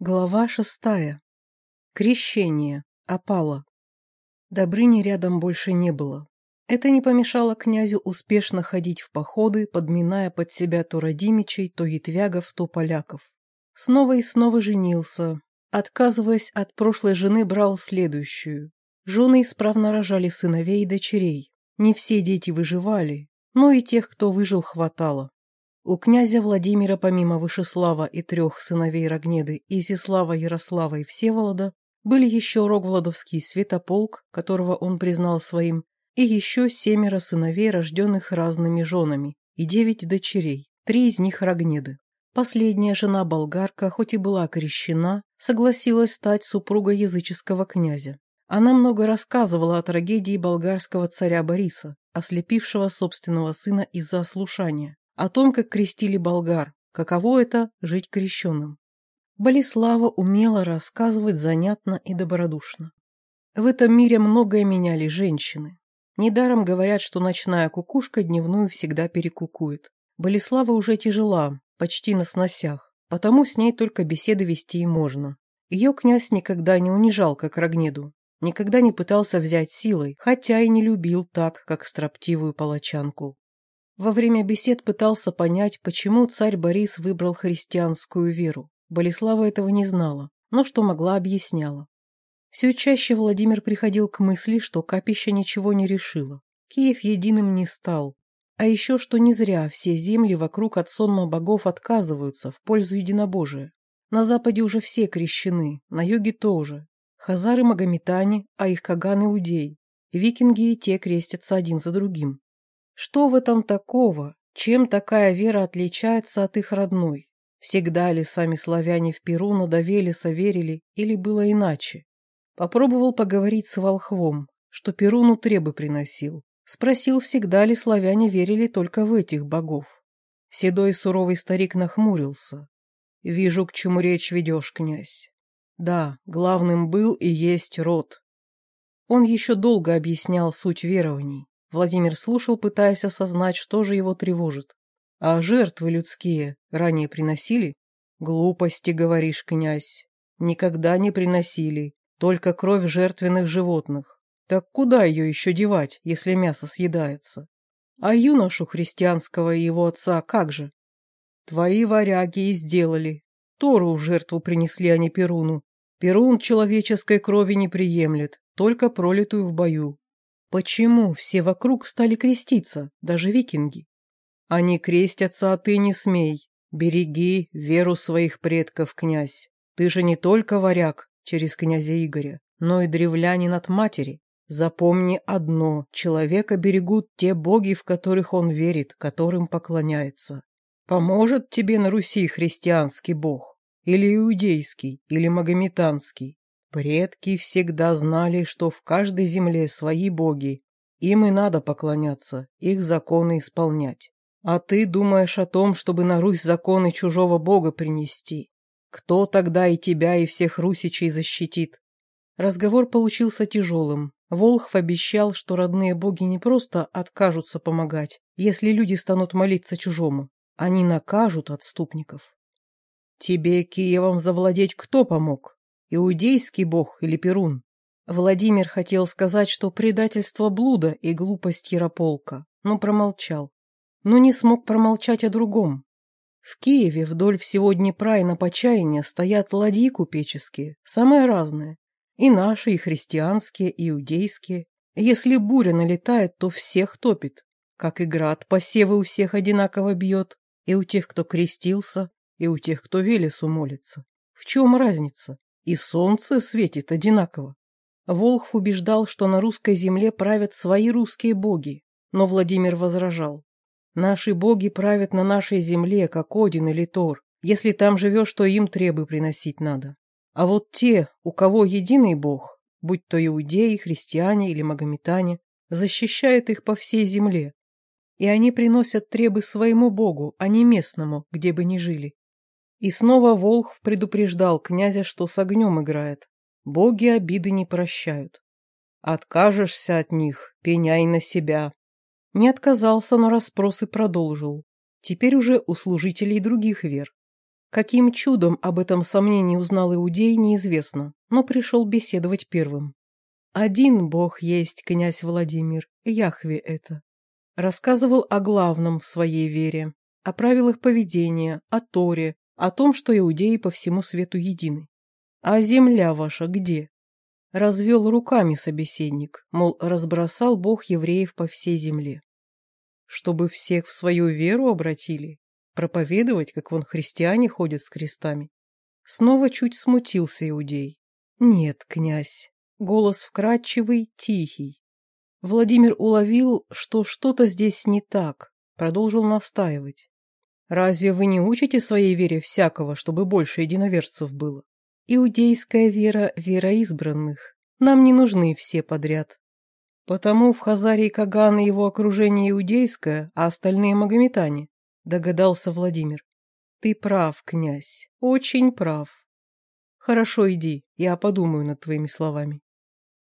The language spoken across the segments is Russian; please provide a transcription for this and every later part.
Глава шестая. Крещение. Опала. Добрыни рядом больше не было. Это не помешало князю успешно ходить в походы, подминая под себя то родимичей, то ятвягов, то поляков. Снова и снова женился. Отказываясь от прошлой жены, брал следующую. Жены исправно рожали сыновей и дочерей. Не все дети выживали, но и тех, кто выжил, хватало. У князя Владимира помимо Вышеслава и трех сыновей Рогнеды, Изислава, Ярослава и Всеволода, были еще Рогволодовский святополк, которого он признал своим, и еще семеро сыновей, рожденных разными женами, и девять дочерей, три из них Рогнеды. Последняя жена болгарка, хоть и была крещена, согласилась стать супругой языческого князя. Она много рассказывала о трагедии болгарского царя Бориса, ослепившего собственного сына из-за ослушания о том, как крестили болгар, каково это – жить крещенным. Болеслава умела рассказывать занятно и добродушно. В этом мире многое меняли женщины. Недаром говорят, что ночная кукушка дневную всегда перекукует. Болеслава уже тяжела, почти на сносях, потому с ней только беседы вести и можно. Ее князь никогда не унижал, как Рогнеду, никогда не пытался взять силой, хотя и не любил так, как строптивую палачанку. Во время бесед пытался понять, почему царь Борис выбрал христианскую веру. Болеслава этого не знала, но что могла, объясняла. Все чаще Владимир приходил к мысли, что капище ничего не решило. Киев единым не стал. А еще что не зря все земли вокруг от сонма богов отказываются в пользу единобожия. На западе уже все крещены, на юге тоже. Хазары магометане, а их каган иудей. Викинги и те крестятся один за другим. Что в этом такого? Чем такая вера отличается от их родной? Всегда ли сами славяне в Перуна до Велеса верили или было иначе? Попробовал поговорить с волхвом, что Перуну требы приносил. Спросил, всегда ли славяне верили только в этих богов. Седой суровый старик нахмурился. «Вижу, к чему речь ведешь, князь. Да, главным был и есть род». Он еще долго объяснял суть верований. Владимир слушал, пытаясь осознать, что же его тревожит. А жертвы людские ранее приносили? Глупости, говоришь, князь. Никогда не приносили. Только кровь жертвенных животных. Так куда ее еще девать, если мясо съедается? А юношу христианского и его отца как же? Твои варяги и сделали. Тору в жертву принесли они Перуну. Перун человеческой крови не приемлет, только пролитую в бою. Почему все вокруг стали креститься, даже викинги? Они крестятся, а ты не смей. Береги веру своих предков, князь. Ты же не только варяг через князя Игоря, но и древлянин от матери. Запомни одно, человека берегут те боги, в которых он верит, которым поклоняется. Поможет тебе на Руси христианский бог, или иудейский, или магометанский, Предки всегда знали, что в каждой земле свои боги. Им и надо поклоняться, их законы исполнять. А ты думаешь о том, чтобы на Русь законы чужого бога принести? Кто тогда и тебя, и всех русичей защитит? Разговор получился тяжелым. Волхв обещал, что родные боги не просто откажутся помогать, если люди станут молиться чужому. Они накажут отступников. Тебе Киевом завладеть кто помог? Иудейский бог или Перун? Владимир хотел сказать, что предательство блуда и глупость Ярополка, но промолчал. Но не смог промолчать о другом. В Киеве вдоль всего Днепра и на Почаяние стоят ладьи купеческие, самые разные. И наши, и христианские, и иудейские. Если буря налетает, то всех топит. Как и град, посевы у всех одинаково бьет. И у тех, кто крестился, и у тех, кто Велесу молится. В чем разница? И солнце светит одинаково. Волхв убеждал, что на русской земле правят свои русские боги, но Владимир возражал. Наши боги правят на нашей земле, как Один или Тор. Если там живешь, то им требы приносить надо. А вот те, у кого единый бог, будь то иудеи, христиане или магометане, защищает их по всей земле. И они приносят требы своему богу, а не местному, где бы ни жили. И снова Волхв предупреждал князя, что с огнем играет. Боги обиды не прощают. Откажешься от них, пеняй на себя. Не отказался, но расспросы продолжил. Теперь уже у служителей других вер. Каким чудом об этом сомнении узнал Иудей, неизвестно, но пришел беседовать первым. Один бог есть, князь Владимир, Яхве это. Рассказывал о главном в своей вере, о правилах поведения, о Торе, о том, что иудеи по всему свету едины. А земля ваша где? Развел руками собеседник, мол, разбросал бог евреев по всей земле. Чтобы всех в свою веру обратили? Проповедовать, как вон христиане ходят с крестами? Снова чуть смутился иудей. Нет, князь. Голос вкрадчивый, тихий. Владимир уловил, что что-то здесь не так, продолжил настаивать. Разве вы не учите своей вере всякого, чтобы больше единоверцев было? Иудейская вера – вера избранных. Нам не нужны все подряд. Потому в Хазарии Каган и его окружение иудейское, а остальные магометане, догадался Владимир. Ты прав, князь, очень прав. Хорошо, иди, я подумаю над твоими словами.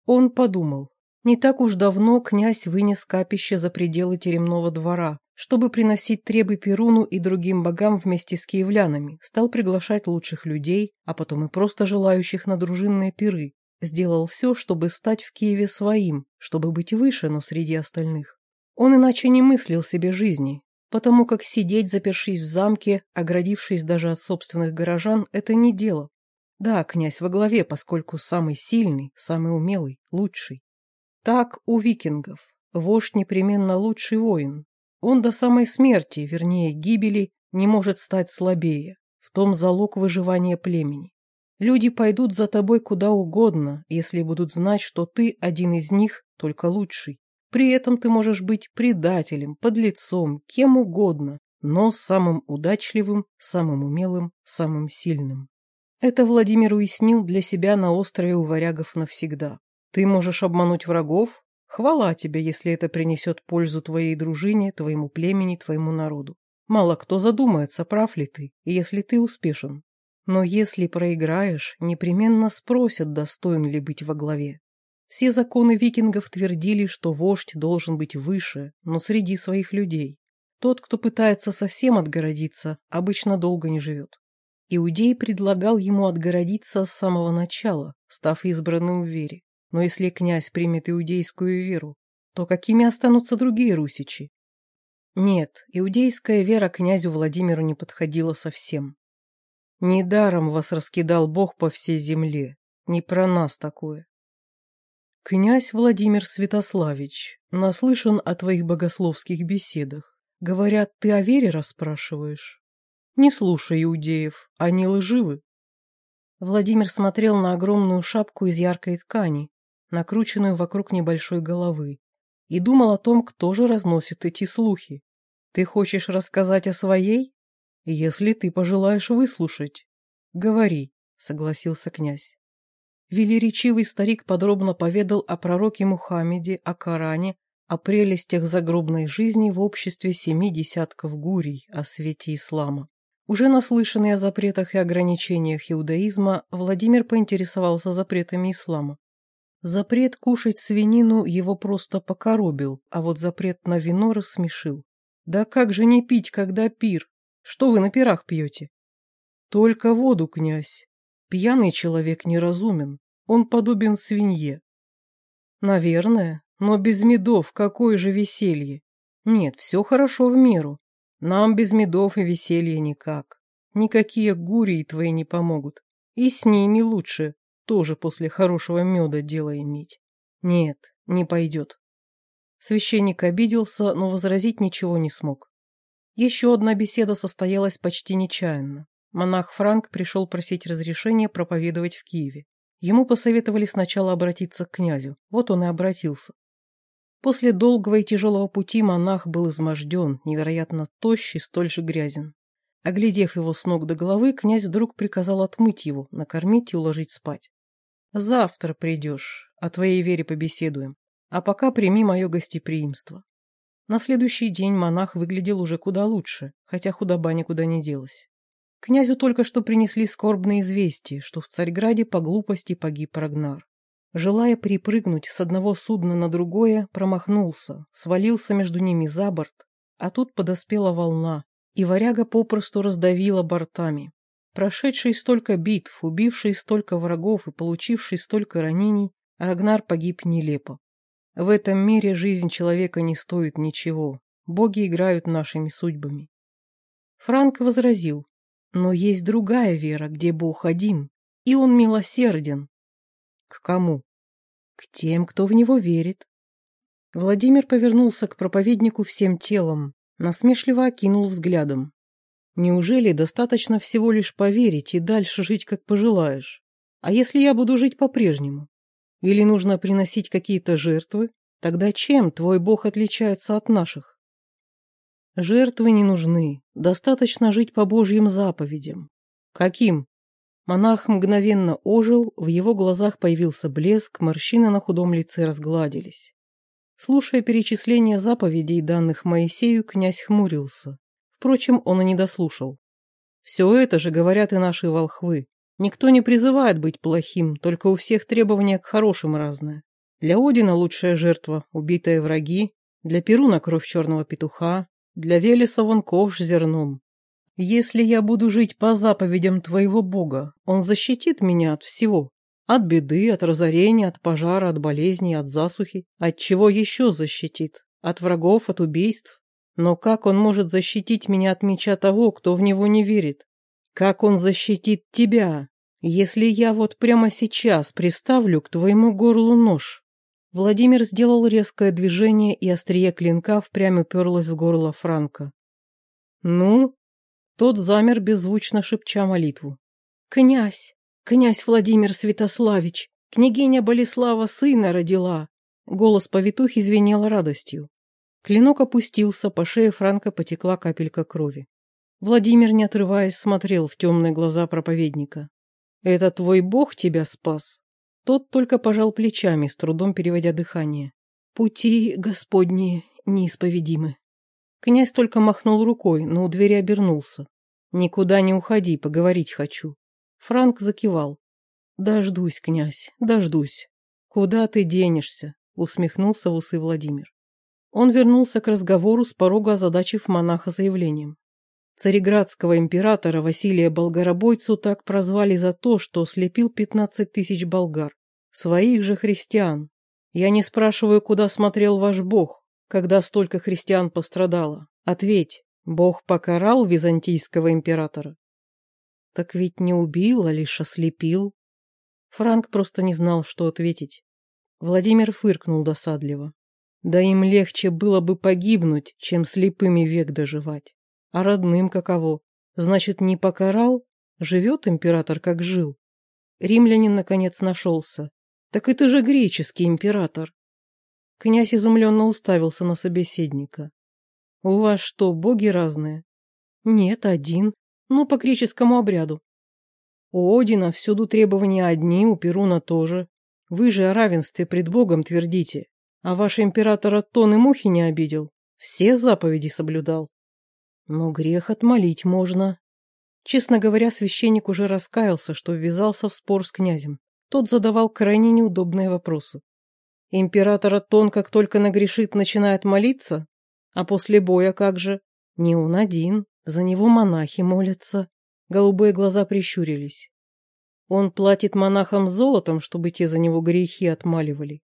Он подумал. Не так уж давно князь вынес капище за пределы теремного двора, чтобы приносить требы Перуну и другим богам вместе с киевлянами, стал приглашать лучших людей, а потом и просто желающих на дружинные пиры. Сделал все, чтобы стать в Киеве своим, чтобы быть выше, но среди остальных. Он иначе не мыслил себе жизни, потому как сидеть, запершись в замке, оградившись даже от собственных горожан, это не дело. Да, князь во главе, поскольку самый сильный, самый умелый, лучший. Так у викингов. Вождь непременно лучший воин, он до самой смерти, вернее гибели, не может стать слабее. В том залог выживания племени. Люди пойдут за тобой куда угодно, если будут знать, что ты один из них, только лучший. При этом ты можешь быть предателем, подлецом, кем угодно, но самым удачливым, самым умелым, самым сильным. Это Владимир уяснил для себя на острове у варягов навсегда. Ты можешь обмануть врагов, Хвала тебе, если это принесет пользу твоей дружине, твоему племени, твоему народу. Мало кто задумается, прав ли ты, если ты успешен. Но если проиграешь, непременно спросят, достоин ли быть во главе. Все законы викингов твердили, что вождь должен быть выше, но среди своих людей. Тот, кто пытается совсем отгородиться, обычно долго не живет. Иудей предлагал ему отгородиться с самого начала, став избранным в вере. Но если князь примет иудейскую веру, то какими останутся другие русичи? Нет, иудейская вера князю Владимиру не подходила совсем. Недаром вас раскидал Бог по всей земле. Не про нас такое. Князь Владимир Святославич, наслышан о твоих богословских беседах. Говорят, ты о вере расспрашиваешь. Не слушай иудеев, они лживы. Владимир смотрел на огромную шапку из яркой ткани, накрученную вокруг небольшой головы, и думал о том, кто же разносит эти слухи. Ты хочешь рассказать о своей? Если ты пожелаешь выслушать. Говори, согласился князь. Велеречивый старик подробно поведал о пророке Мухаммеде, о Коране, о прелестях загробной жизни в обществе семи десятков гурий, о свете ислама. Уже наслышанный о запретах и ограничениях иудаизма, Владимир поинтересовался запретами ислама. Запрет кушать свинину его просто покоробил, а вот запрет на вино рассмешил. Да как же не пить, когда пир? Что вы на пирах пьете? Только воду, князь. Пьяный человек неразумен, он подобен свинье. Наверное, но без медов какое же веселье? Нет, все хорошо в меру. Нам без медов и веселья никак. Никакие гурии твои не помогут. И с ними лучше тоже после хорошего меда дело иметь. Нет, не пойдет. Священник обиделся, но возразить ничего не смог. Еще одна беседа состоялась почти нечаянно. Монах Франк пришел просить разрешения проповедовать в Киеве. Ему посоветовали сначала обратиться к князю. Вот он и обратился. После долгого и тяжелого пути монах был изможден, невероятно тощий, столь же грязен. Оглядев его с ног до головы, князь вдруг приказал отмыть его, накормить и уложить спать. Завтра придешь, о твоей вере побеседуем. А пока прими мое гостеприимство. На следующий день монах выглядел уже куда лучше, хотя худоба никуда не делась. Князю только что принесли скорбное известие, что в Царьграде по глупости погиб Рагнар. Желая перепрыгнуть с одного судна на другое, промахнулся, свалился между ними за борт, а тут подоспела волна, и варяга попросту раздавила бортами. Прошедший столько битв, убивший столько врагов и получивший столько ранений, Рагнар погиб нелепо. В этом мире жизнь человека не стоит ничего. Боги играют нашими судьбами. Франк возразил, но есть другая вера, где Бог один, и он милосерден. К кому? К тем, кто в него верит. Владимир повернулся к проповеднику всем телом, насмешливо окинул взглядом. Неужели достаточно всего лишь поверить и дальше жить, как пожелаешь? А если я буду жить по-прежнему? Или нужно приносить какие-то жертвы? Тогда чем твой бог отличается от наших? Жертвы не нужны, достаточно жить по божьим заповедям. Каким? Монах мгновенно ожил, в его глазах появился блеск, морщины на худом лице разгладились. Слушая перечисление заповедей, данных Моисею, князь хмурился. Впрочем, он и не дослушал. Все это же говорят и наши волхвы. Никто не призывает быть плохим, только у всех требования к хорошим разное. Для Одина лучшая жертва – убитые враги, для Перуна кровь черного петуха, для Велеса вон ковш зерном. Если я буду жить по заповедям твоего Бога, он защитит меня от всего. От беды, от разорения, от пожара, от болезней, от засухи. От чего еще защитит? От врагов, от убийств? Но как он может защитить меня от меча того, кто в него не верит? Как он защитит тебя, если я вот прямо сейчас приставлю к твоему горлу нож? Владимир сделал резкое движение, и острие клинка впрямь уперлось в горло Франка. «Ну?» Тот замер, беззвучно шепча молитву. «Князь! Князь Владимир Святославич! Княгиня Болеслава сына родила!» Голос повитухи звенел радостью. Клинок опустился, по шее Франка потекла капелька крови. Владимир, не отрываясь, смотрел в темные глаза проповедника. «Это твой бог тебя спас?» Тот только пожал плечами, с трудом переводя дыхание. «Пути Господни неисповедимы». Князь только махнул рукой, но у двери обернулся. «Никуда не уходи, поговорить хочу». Франк закивал. «Дождусь, князь, дождусь». «Куда ты денешься?» — усмехнулся в усы Владимир. Он вернулся к разговору с порога озадачив монаха заявлением. Цареградского императора Василия Болгаробойцу так прозвали за то, что слепил пятнадцать тысяч болгар, своих же христиан. Я не спрашиваю, куда смотрел ваш бог, когда столько христиан пострадало. Ответь, бог покарал византийского императора? Так ведь не убил, а лишь ослепил. Франк просто не знал, что ответить. Владимир фыркнул досадливо. Да им легче было бы погибнуть, чем слепыми век доживать. А родным каково? Значит, не покарал? Живет император, как жил. Римлянин, наконец, нашелся. Так это же греческий император. Князь изумленно уставился на собеседника. У вас что, боги разные? Нет, один. Ну, по греческому обряду. У Одина всюду требования одни, у Перуна тоже. Вы же о равенстве пред Богом твердите. А ваш император Аттон и мухи не обидел. Все заповеди соблюдал. Но грех отмолить можно. Честно говоря, священник уже раскаялся, что ввязался в спор с князем. Тот задавал крайне неудобные вопросы. Император Аттон, как только нагрешит, начинает молиться? А после боя как же? Не он один, за него монахи молятся. Голубые глаза прищурились. Он платит монахам золотом, чтобы те за него грехи отмаливали.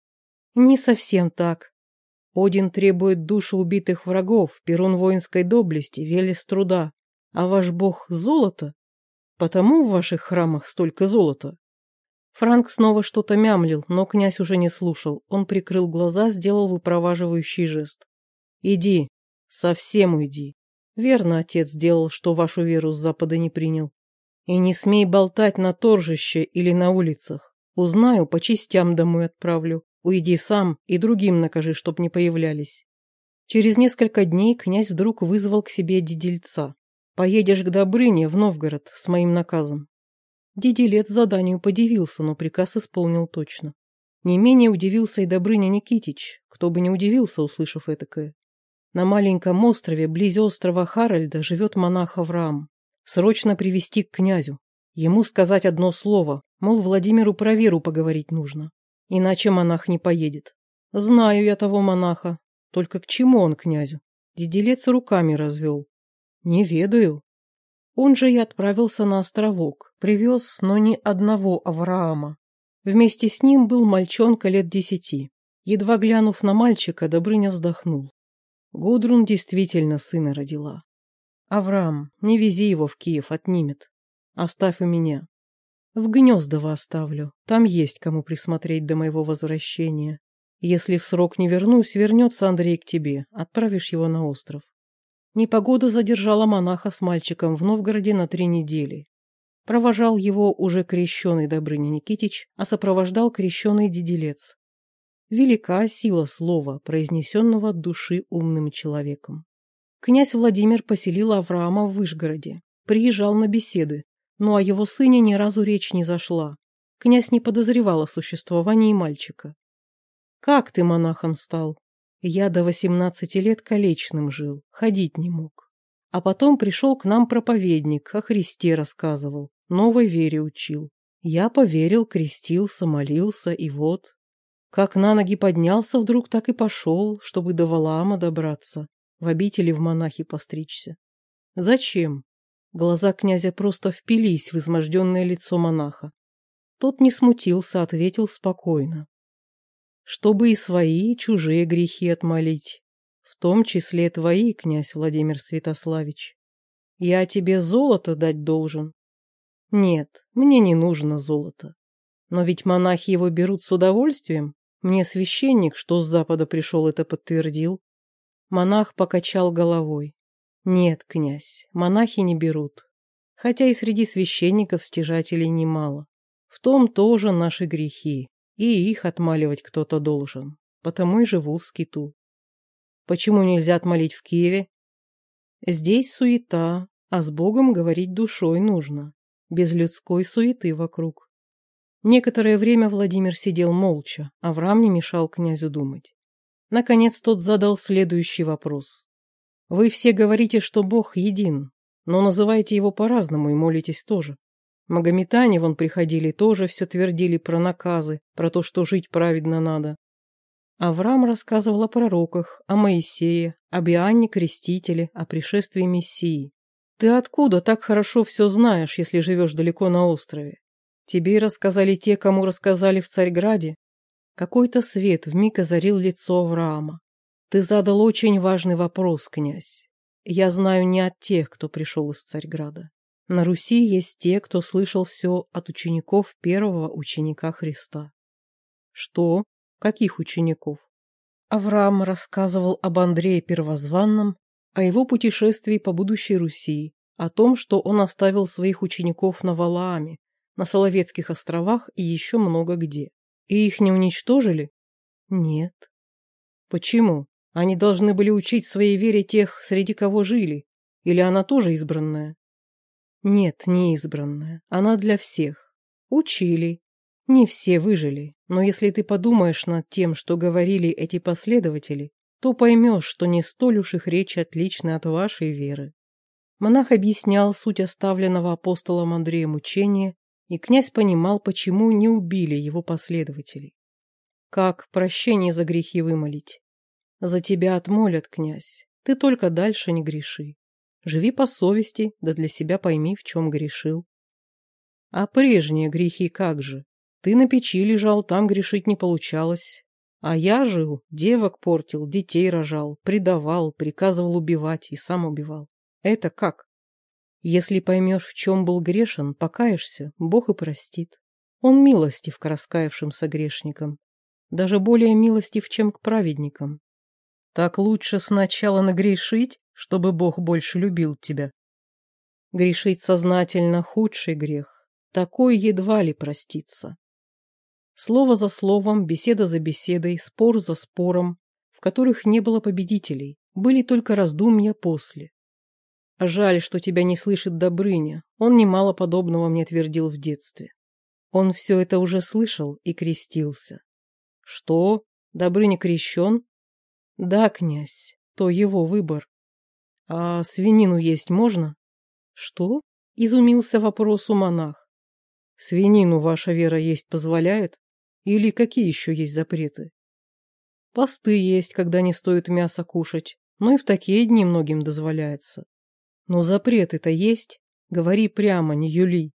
Не совсем так. Один требует души убитых врагов, Перун воинской доблести, Велес труда. А ваш бог — золото? Потому в ваших храмах столько золота. Франк снова что-то мямлил, но князь уже не слушал. Он прикрыл глаза, сделал выпроваживающий жест. «Иди, совсем уйди. Верно отец сделал, что вашу веру с запада не принял. И не смей болтать на торжище или на улицах. Узнаю, по частям домой отправлю. Уйди сам и другим накажи, чтоб не появлялись. Через несколько дней князь вдруг вызвал к себе дидельца. Поедешь к Добрыне в Новгород с моим наказом. Диделец заданию подивился, но приказ исполнил точно. Не менее удивился и Добрыня Никитич, кто бы не удивился, услышав этакое. На маленьком острове, близ острова Харальда, живет монах Авраам. Срочно привести к князю. Ему сказать одно слово, мол, Владимиру про веру поговорить нужно. Иначе монах не поедет. Знаю я того монаха. Только к чему он князю? Диделец руками развел. Не ведаю. Он же и отправился на островок, привез, но не одного Авраама. Вместе с ним был мальчонка лет десяти. Едва глянув на мальчика, Добрыня вздохнул. Гудрун действительно сына родила. Авраам, не вези его в Киев, отнимет. Оставь у меня. В Гнездово оставлю, там есть кому присмотреть до моего возвращения. Если в срок не вернусь, вернется Андрей к тебе, отправишь его на остров. Непогода задержала монаха с мальчиком в Новгороде на три недели. Провожал его уже крещеный Добрыня Никитич, а сопровождал крещеный Диделец. Велика сила слова, произнесенного от души умным человеком. Князь Владимир поселил Авраама в Вышгороде, приезжал на беседы, но о его сыне ни разу речь не зашла. Князь не подозревал о существовании мальчика. «Как ты монахом стал?» «Я до восемнадцати лет колечным жил, ходить не мог. А потом пришел к нам проповедник, о Христе рассказывал, новой вере учил. Я поверил, крестился, молился, и вот...» Как на ноги поднялся вдруг, так и пошел, чтобы до Валаама добраться, в обители в монахи постричься. Зачем? Глаза князя просто впились в изможденное лицо монаха. Тот не смутился, ответил спокойно. Чтобы и свои, и чужие грехи отмолить, в том числе твои, князь Владимир Святославич. Я тебе золото дать должен. Нет, мне не нужно золото. Но ведь монахи его берут с удовольствием. Мне священник, что с запада пришел, это подтвердил. Монах покачал головой. Нет, князь, монахи не берут. Хотя и среди священников стяжателей немало. В том тоже наши грехи, и их отмаливать кто-то должен. Потому и живу в скиту. Почему нельзя отмолить в Киеве? Здесь суета, а с Богом говорить душой нужно, без людской суеты вокруг. Некоторое время Владимир сидел молча, а Авраам не мешал князю думать. Наконец тот задал следующий вопрос. Вы все говорите, что Бог един, но называете его по-разному и молитесь тоже. Магометане вон приходили, тоже все твердили про наказы, про то, что жить праведно надо. Авраам рассказывал о пророках, о Моисее, об Иоанне Крестителе, о пришествии Мессии. Ты откуда так хорошо все знаешь, если живешь далеко на острове? Тебе рассказали те, кому рассказали в Царьграде. Какой-то свет вмиг озарил лицо Авраама. Ты задал очень важный вопрос, князь. Я знаю не от тех, кто пришел из Царьграда. На Руси есть те, кто слышал все от учеников первого ученика Христа. Что? Каких учеников? Авраам рассказывал об Андрее Первозванном, о его путешествии по будущей Руси, о том, что он оставил своих учеников на Валааме, на Соловецких островах и еще много где. И их не уничтожили? Нет. Почему? Они должны были учить своей вере тех, среди кого жили. Или она тоже избранная? Нет, не избранная. Она для всех. Учили. Не все выжили. Но если ты подумаешь над тем, что говорили эти последователи, то поймешь, что не столь уж их речь отлична от вашей веры. Монах объяснял суть оставленного апостолом Андреем учения, и князь понимал, почему не убили его последователей. Как прощение за грехи вымолить? За тебя отмолят, князь. Ты только дальше не греши. Живи по совести, да для себя пойми, в чем грешил. А прежние грехи как же? Ты на печи лежал, там грешить не получалось. А я жил, девок портил, детей рожал, предавал, приказывал убивать и сам убивал. Это как? Если поймешь, в чем был грешен, покаешься, Бог и простит. Он милостив к раскаявшимся грешникам, даже более милостив, чем к праведникам. Так лучше сначала нагрешить, чтобы Бог больше любил тебя. Грешить сознательно – худший грех. Такой едва ли простится. Слово за словом, беседа за беседой, спор за спором, в которых не было победителей, были только раздумья после. Жаль, что тебя не слышит Добрыня, он немало подобного мне твердил в детстве. Он все это уже слышал и крестился. Что? Добрыня крещен? Да, князь, то его выбор. А свинину есть можно? Что? Изумился вопросу монах. Свинину ваша вера есть позволяет? Или какие еще есть запреты? Посты есть, когда не стоит мясо кушать, но и в такие дни многим дозволяется. Но запреты-то есть. Говори прямо, не юли.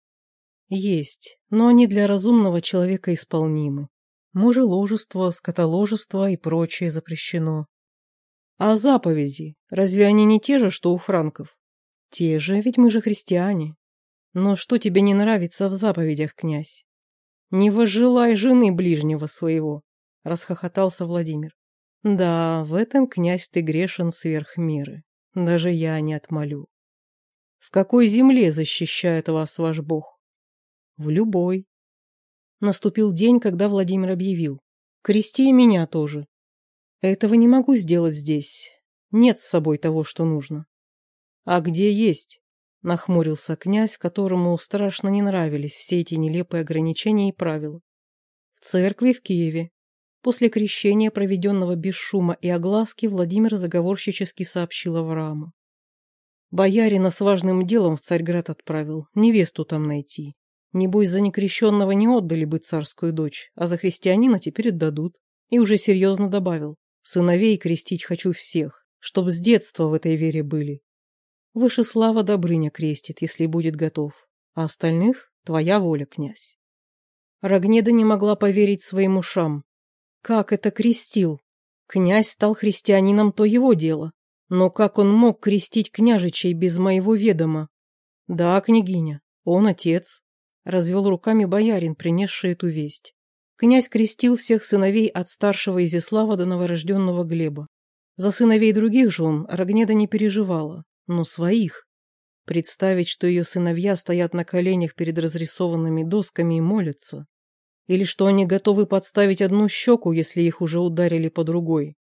Есть, но они для разумного человека исполнимы. Мужеложество, скотоложество и прочее запрещено. А заповеди, разве они не те же, что у франков? Те же, ведь мы же христиане. Но что тебе не нравится в заповедях, князь? Не возжелай жены ближнего своего, расхохотался Владимир. Да, в этом, князь, ты грешен сверх меры. Даже я не отмолю. В какой земле защищает вас ваш бог? В любой. Наступил день, когда Владимир объявил. Крести и меня тоже. Этого не могу сделать здесь. Нет с собой того, что нужно. А где есть? Нахмурился князь, которому страшно не нравились все эти нелепые ограничения и правила. В церкви в Киеве. После крещения, проведенного без шума и огласки, Владимир заговорщически сообщил Аврааму. Боярина с важным делом в Царьград отправил, невесту там найти. Небось, за некрещенного не отдали бы царскую дочь, а за христианина теперь отдадут. И уже серьезно добавил. Сыновей крестить хочу всех, чтоб с детства в этой вере были. Вышеслава Добрыня крестит, если будет готов, а остальных — твоя воля, князь. Рогнеда не могла поверить своим ушам. Как это крестил? Князь стал христианином, то его дело. Но как он мог крестить княжичей без моего ведома? Да, княгиня, он отец, развел руками боярин, принесший эту весть. Князь крестил всех сыновей от старшего Изяслава до новорожденного Глеба. За сыновей других жен Рогнеда не переживала, но своих. Представить, что ее сыновья стоят на коленях перед разрисованными досками и молятся. Или что они готовы подставить одну щеку, если их уже ударили по другой.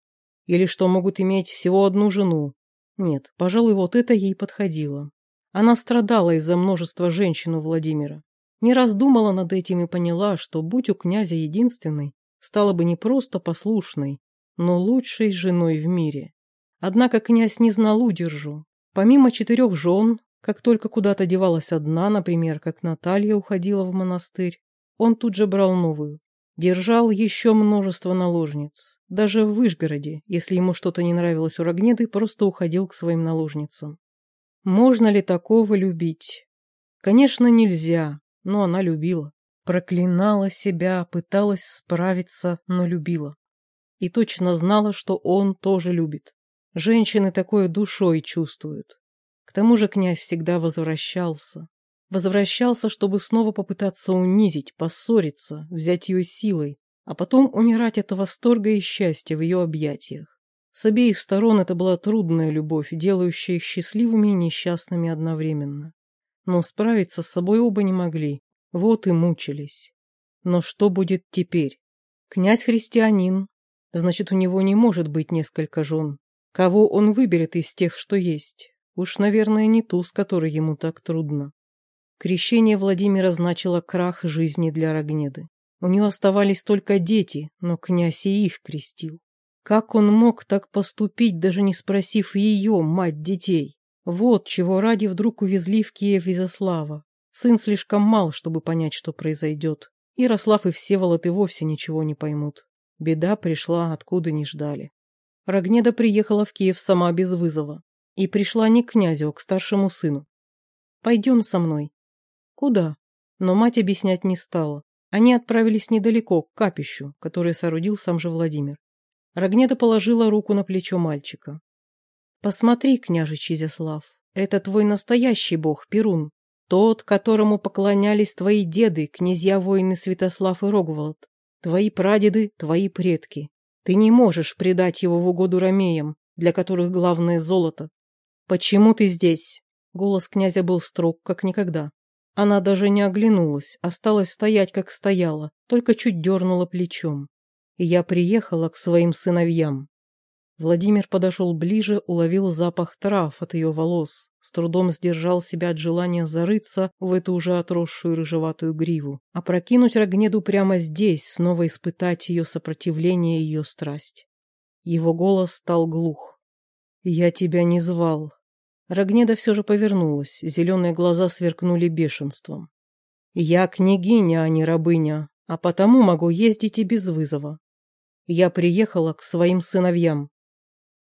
Или что могут иметь всего одну жену. Нет, пожалуй, вот это ей подходило. Она страдала из-за множества женщин у Владимира. Не раздумала над этим и поняла, что, будь у князя единственной, стала бы не просто послушной, но лучшей женой в мире. Однако князь не знал удержу. Помимо четырех жен, как только куда-то девалась одна, например, как Наталья уходила в монастырь, он тут же брал новую. Держал еще множество наложниц. Даже в Вышгороде, если ему что-то не нравилось у Рогнеды, просто уходил к своим наложницам. Можно ли такого любить? Конечно, нельзя, но она любила. Проклинала себя, пыталась справиться, но любила. И точно знала, что он тоже любит. Женщины такое душой чувствуют. К тому же князь всегда возвращался. Возвращался, чтобы снова попытаться унизить, поссориться, взять ее силой, а потом умирать от восторга и счастья в ее объятиях. С обеих сторон это была трудная любовь, делающая их счастливыми и несчастными одновременно. Но справиться с собой оба не могли, вот и мучились. Но что будет теперь? Князь христианин, значит, у него не может быть несколько жен. Кого он выберет из тех, что есть? Уж, наверное, не ту, с которой ему так трудно. Крещение Владимира значило крах жизни для Рогнеды. У нее оставались только дети, но князь и их крестил. Как он мог так поступить, даже не спросив ее, мать детей? Вот чего ради вдруг увезли в Киев Изяслава. Сын слишком мал, чтобы понять, что произойдет. Ярослав и Всеволод и вовсе ничего не поймут. Беда пришла, откуда не ждали. Рогнеда приехала в Киев сама без вызова. И пришла не к князю, а к старшему сыну. «Пойдем со мной». «Куда?» Но мать объяснять не стала. Они отправились недалеко, к капищу, которое соорудил сам же Владимир. Рогнеда положила руку на плечо мальчика. Посмотри, княжич Изяслав, это твой настоящий бог, Перун, тот, которому поклонялись твои деды, князья-воины Святослав и Рогволод, твои прадеды, твои предки. Ты не можешь предать его в угоду ромеям, для которых главное золото. Почему ты здесь? Голос князя был строг, как никогда. Она даже не оглянулась, осталась стоять, как стояла, только чуть дернула плечом. И я приехала к своим сыновьям. Владимир подошел ближе, уловил запах трав от ее волос, с трудом сдержал себя от желания зарыться в эту уже отросшую рыжеватую гриву, опрокинуть Рогнеду прямо здесь, снова испытать ее сопротивление и ее страсть. Его голос стал глух. «Я тебя не звал». Рогнеда все же повернулась, зеленые глаза сверкнули бешенством. «Я княгиня, а не рабыня, а потому могу ездить и без вызова. Я приехала к своим сыновьям,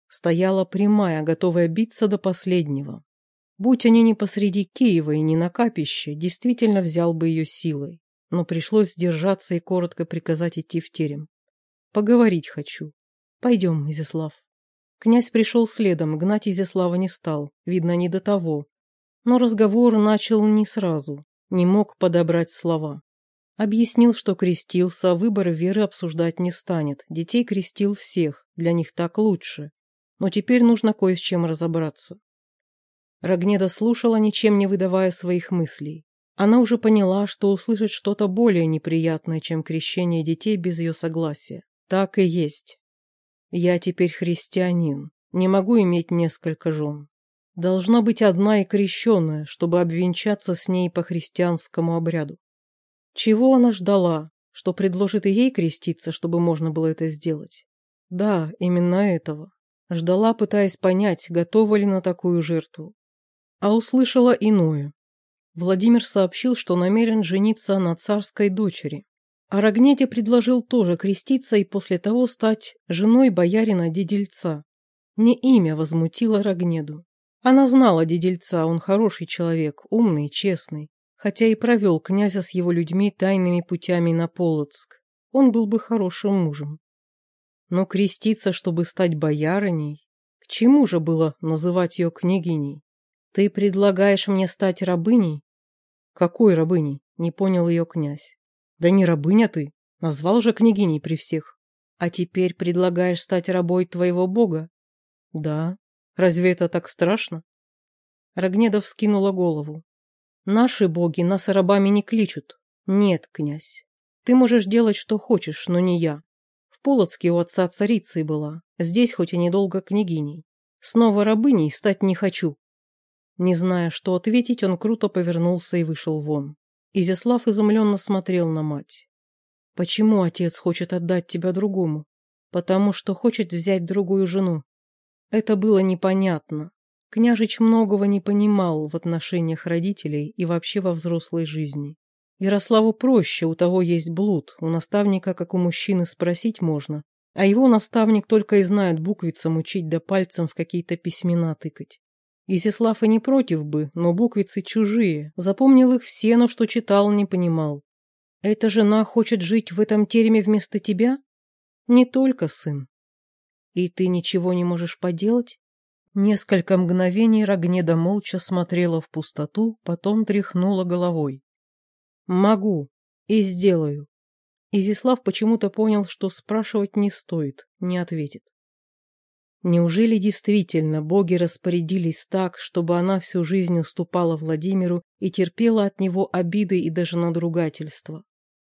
стояла прямая, готовая биться до последнего. Будь они не посреди Киева и не на капище, действительно взял бы ее силой. Но пришлось сдержаться и коротко приказать идти в терем. Поговорить хочу. Пойдем, Изяслав. Князь пришел следом, гнать Изяслава не стал, видно, не до того. Но разговор начал не сразу, не мог подобрать слова. Объяснил, что крестился, а выбор веры обсуждать не станет. Детей крестил всех, для них так лучше. Но теперь нужно кое с чем разобраться. Рогнеда слушала, ничем не выдавая своих мыслей. Она уже поняла, что услышит что-то более неприятное, чем крещение детей без ее согласия. Так и есть. Я теперь христианин, не могу иметь несколько жен. Должна быть одна и крещенная, чтобы обвенчаться с ней по христианскому обряду. Чего она ждала? Что предложит ей креститься, чтобы можно было это сделать? Да, именно этого. Ждала, пытаясь понять, готова ли на такую жертву. А услышала иное. Владимир сообщил, что намерен жениться на царской дочери. А Рогнете предложил тоже креститься и после того стать женой боярина Дедельца. Не имя возмутило Рогнеду. Она знала Дедельца, он хороший человек, умный, честный хотя и провел князя с его людьми тайными путями на Полоцк. Он был бы хорошим мужем. Но креститься, чтобы стать боярыней, к чему же было называть ее княгиней? Ты предлагаешь мне стать рабыней? Какой рабыней? Не понял ее князь. Да не рабыня ты, назвал же княгиней при всех. А теперь предлагаешь стать рабой твоего бога? Да. Разве это так страшно? Рогнедов скинула голову. Наши боги нас рабами не кличут. Нет, князь. Ты можешь делать, что хочешь, но не я. Полоцке у отца царицей была, здесь хоть и недолго княгиней. Снова рабыней стать не хочу. Не зная, что ответить, он круто повернулся и вышел вон. Изяслав изумленно смотрел на мать. «Почему отец хочет отдать тебя другому?» «Потому что хочет взять другую жену». Это было непонятно, Княжич многого не понимал в отношениях родителей и вообще во взрослой жизни. Ярославу проще, у того есть блуд, у наставника, как у мужчины, спросить можно, а его наставник только и знает буквицам учить да пальцем в какие-то письмена тыкать. Изяслав и не против бы, но буквицы чужие, запомнил их все, но что читал, не понимал. «Эта жена хочет жить в этом тереме вместо тебя?» «Не только, сын». «И ты ничего не можешь поделать?» Несколько мгновений Рогнеда молча смотрела в пустоту, потом тряхнула головой. «Могу. И сделаю». Изислав почему-то понял, что спрашивать не стоит, не ответит. Неужели действительно боги распорядились так, чтобы она всю жизнь уступала Владимиру и терпела от него обиды и даже надругательства?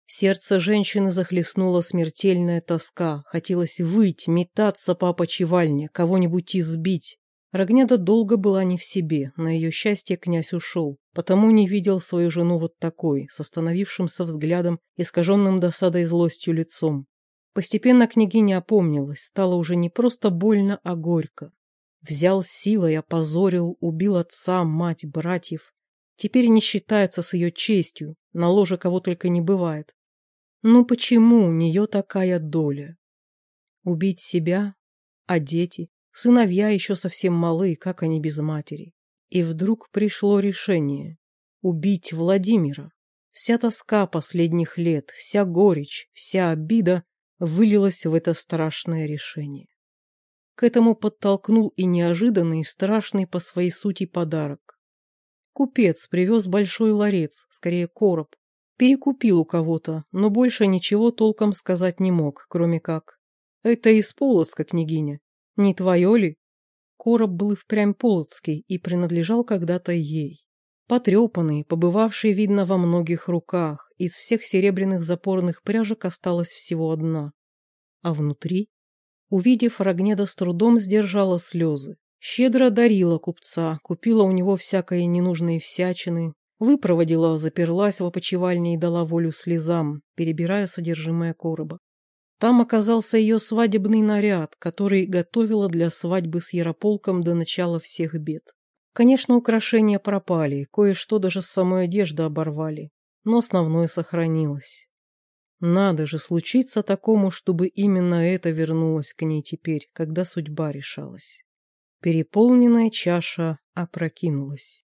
Сердце женщины захлестнула смертельная тоска, хотелось выть, метаться по опочивальне, кого-нибудь избить. Рогнеда долго была не в себе, на ее счастье князь ушел, потому не видел свою жену вот такой, с остановившимся взглядом, искаженным досадой и злостью лицом. Постепенно княгиня опомнилась, стало уже не просто больно, а горько. Взял силой, опозорил, убил отца, мать, братьев. Теперь не считается с ее честью, на ложе кого только не бывает. Ну почему у нее такая доля? Убить себя, а дети? Сыновья еще совсем малы, как они без матери. И вдруг пришло решение – убить Владимира. Вся тоска последних лет, вся горечь, вся обида вылилась в это страшное решение. К этому подтолкнул и неожиданный, и страшный по своей сути подарок. Купец привез большой ларец, скорее короб. Перекупил у кого-то, но больше ничего толком сказать не мог, кроме как «Это из Полоцка, княгиня. Не твое ли? Короб был и впрямь полоцкий и принадлежал когда-то ей. Потрепанный, побывавший, видно, во многих руках, из всех серебряных запорных пряжек осталась всего одна. А внутри? Увидев, Рогнеда с трудом сдержала слезы. Щедро дарила купца, купила у него всякое ненужные всячины, выпроводила, заперлась в опочивальне и дала волю слезам, перебирая содержимое короба. Там оказался ее свадебный наряд, который готовила для свадьбы с Ярополком до начала всех бед. Конечно, украшения пропали, кое-что даже с самой одежды оборвали, но основное сохранилось. Надо же случиться такому, чтобы именно это вернулось к ней теперь, когда судьба решалась. Переполненная чаша опрокинулась.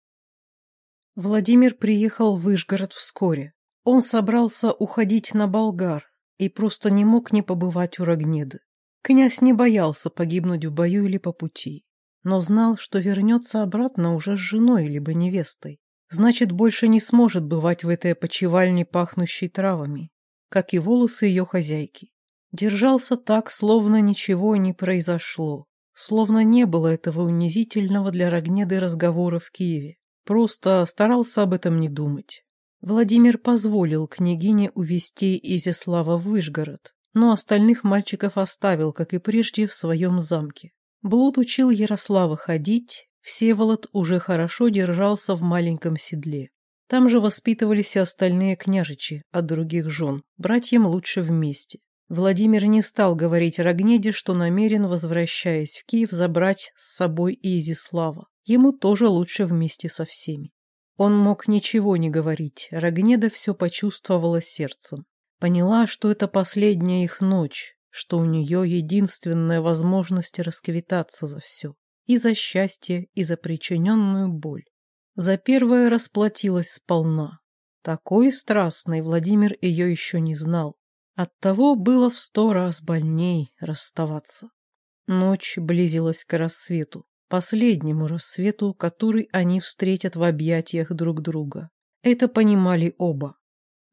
Владимир приехал в Вышгород вскоре. Он собрался уходить на Болгар и просто не мог не побывать у Рогнеды. Князь не боялся погибнуть в бою или по пути, но знал, что вернется обратно уже с женой либо невестой. Значит, больше не сможет бывать в этой опочивальне, пахнущей травами, как и волосы ее хозяйки. Держался так, словно ничего не произошло, словно не было этого унизительного для Рогнеды разговора в Киеве. Просто старался об этом не думать. Владимир позволил княгине увезти Изяслава в Выжгород, но остальных мальчиков оставил, как и прежде, в своем замке. Блуд учил Ярослава ходить, Всеволод уже хорошо держался в маленьком седле. Там же воспитывались и остальные княжичи от других жен, братьям лучше вместе. Владимир не стал говорить Рогнеде, что намерен, возвращаясь в Киев, забрать с собой Изислава. Ему тоже лучше вместе со всеми. Он мог ничего не говорить, Рогнеда все почувствовала сердцем. Поняла, что это последняя их ночь, что у нее единственная возможность расквитаться за все. И за счастье, и за причиненную боль. За первое расплатилась сполна. Такой страстной Владимир ее еще не знал. Оттого было в сто раз больней расставаться. Ночь близилась к рассвету, последнему рассвету, который они встретят в объятиях друг друга. Это понимали оба.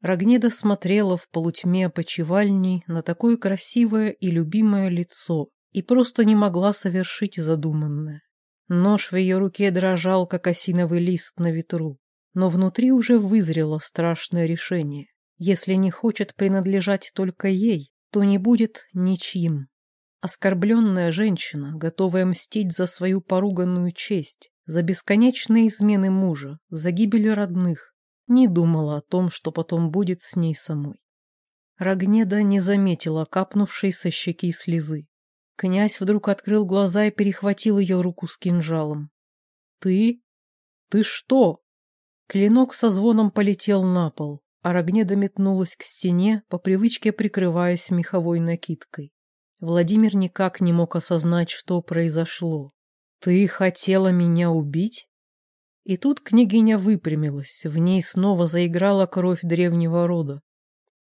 Рогнеда смотрела в полутьме опочивальни на такое красивое и любимое лицо и просто не могла совершить задуманное. Нож в ее руке дрожал, как осиновый лист на ветру, но внутри уже вызрело страшное решение. Если не хочет принадлежать только ей, то не будет ничьим. Оскорбленная женщина, готовая мстить за свою поруганную честь, за бесконечные измены мужа, за гибель родных, не думала о том, что потом будет с ней самой. Рогнеда не заметила капнувшей со щеки слезы. Князь вдруг открыл глаза и перехватил ее руку с кинжалом. «Ты? Ты что?» Клинок со звоном полетел на пол. Арагнеда метнулась к стене, по привычке прикрываясь меховой накидкой. Владимир никак не мог осознать, что произошло. «Ты хотела меня убить?» И тут княгиня выпрямилась, в ней снова заиграла кровь древнего рода.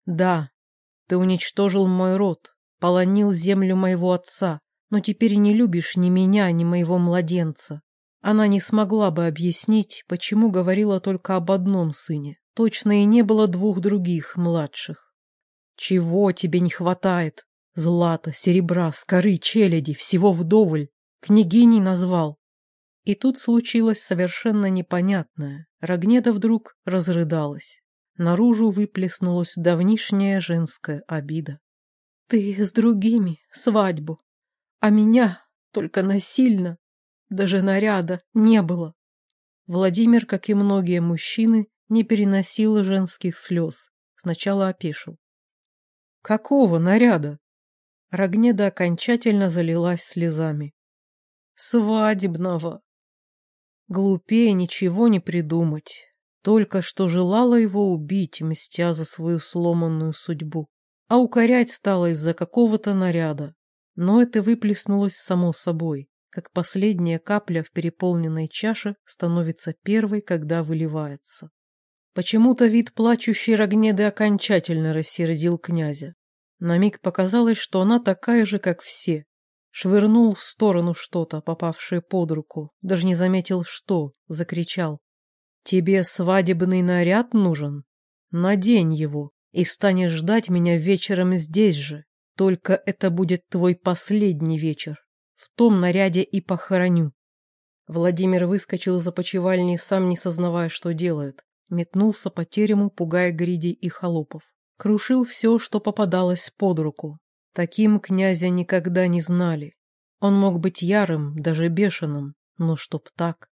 «Да, ты уничтожил мой род, полонил землю моего отца, но теперь не любишь ни меня, ни моего младенца». Она не смогла бы объяснить, почему говорила только об одном сыне. Точно и не было двух других, младших. Чего тебе не хватает? Злата, серебра, скоры, челяди, всего вдоволь. Княгиней назвал. И тут случилось совершенно непонятное. Рогнеда вдруг разрыдалась. Наружу выплеснулась давнишняя женская обида. Ты с другими свадьбу, а меня только насильно, даже наряда не было. Владимир, как и многие мужчины, не переносил женских слез. Сначала опешил. «Какого наряда?» Рогнеда окончательно залилась слезами. «Свадебного!» Глупее ничего не придумать. Только что желала его убить, мстя за свою сломанную судьбу. А укорять стала из-за какого-то наряда. Но это выплеснулось само собой, как последняя капля в переполненной чаше становится первой, когда выливается. Почему-то вид плачущей Рогнеды окончательно рассердил князя. На миг показалось, что она такая же, как все. Швырнул в сторону что-то, попавшее под руку. Даже не заметил, что. Закричал. «Тебе свадебный наряд нужен? Надень его, и станешь ждать меня вечером здесь же. Только это будет твой последний вечер. В том наряде и похороню». Владимир выскочил из опочивальни, сам не сознавая, что делает метнулся по терему, пугая гридей и холопов. Крушил все, что попадалось под руку. Таким князя никогда не знали. Он мог быть ярым, даже бешеным, но чтоб так.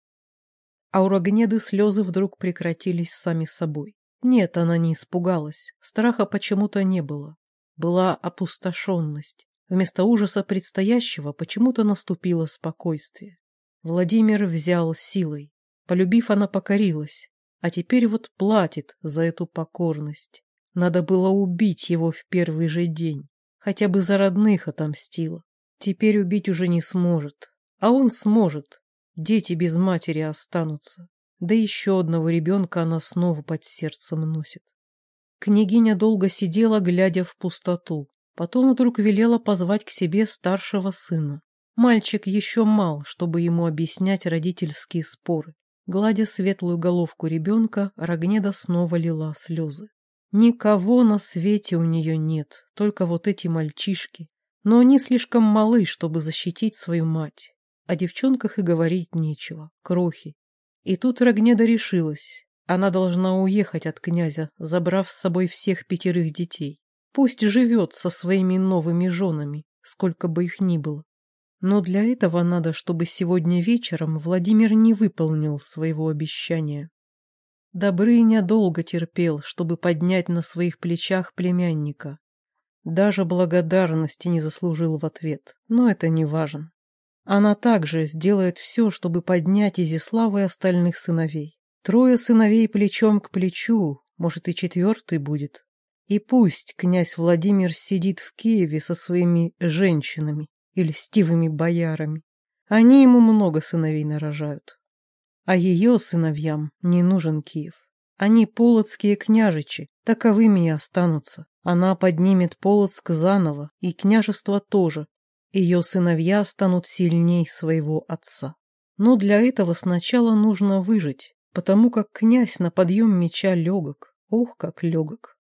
А у Рогнеды слезы вдруг прекратились сами собой. Нет, она не испугалась, страха почему-то не было. Была опустошенность. Вместо ужаса предстоящего почему-то наступило спокойствие. Владимир взял силой. Полюбив, она покорилась, а теперь вот платит за эту покорность. Надо было убить его в первый же день. Хотя бы за родных отомстила. Теперь убить уже не сможет. А он сможет. Дети без матери останутся. Да еще одного ребенка она снова под сердцем носит. Княгиня долго сидела, глядя в пустоту. Потом вдруг велела позвать к себе старшего сына. Мальчик еще мал, чтобы ему объяснять родительские споры. Гладя светлую головку ребенка, Рогнеда снова лила слезы. Никого на свете у нее нет, только вот эти мальчишки. Но они слишком малы, чтобы защитить свою мать. О девчонках и говорить нечего, крохи. И тут Рогнеда решилась. Она должна уехать от князя, забрав с собой всех пятерых детей. Пусть живет со своими новыми женами, сколько бы их ни было. Но для этого надо, чтобы сегодня вечером Владимир не выполнил своего обещания. Добрыня долго терпел, чтобы поднять на своих плечах племянника. Даже благодарности не заслужил в ответ, но это не важно. Она также сделает все, чтобы поднять Изислава и остальных сыновей. Трое сыновей плечом к плечу, может и четвертый будет. И пусть князь Владимир сидит в Киеве со своими женщинами и льстивыми боярами. Они ему много сыновей нарожают. А ее сыновьям не нужен Киев. Они полоцкие княжичи, таковыми и останутся. Она поднимет Полоцк заново, и княжество тоже. Ее сыновья станут сильней своего отца. Но для этого сначала нужно выжить, потому как князь на подъем меча легок. Ох, как легок.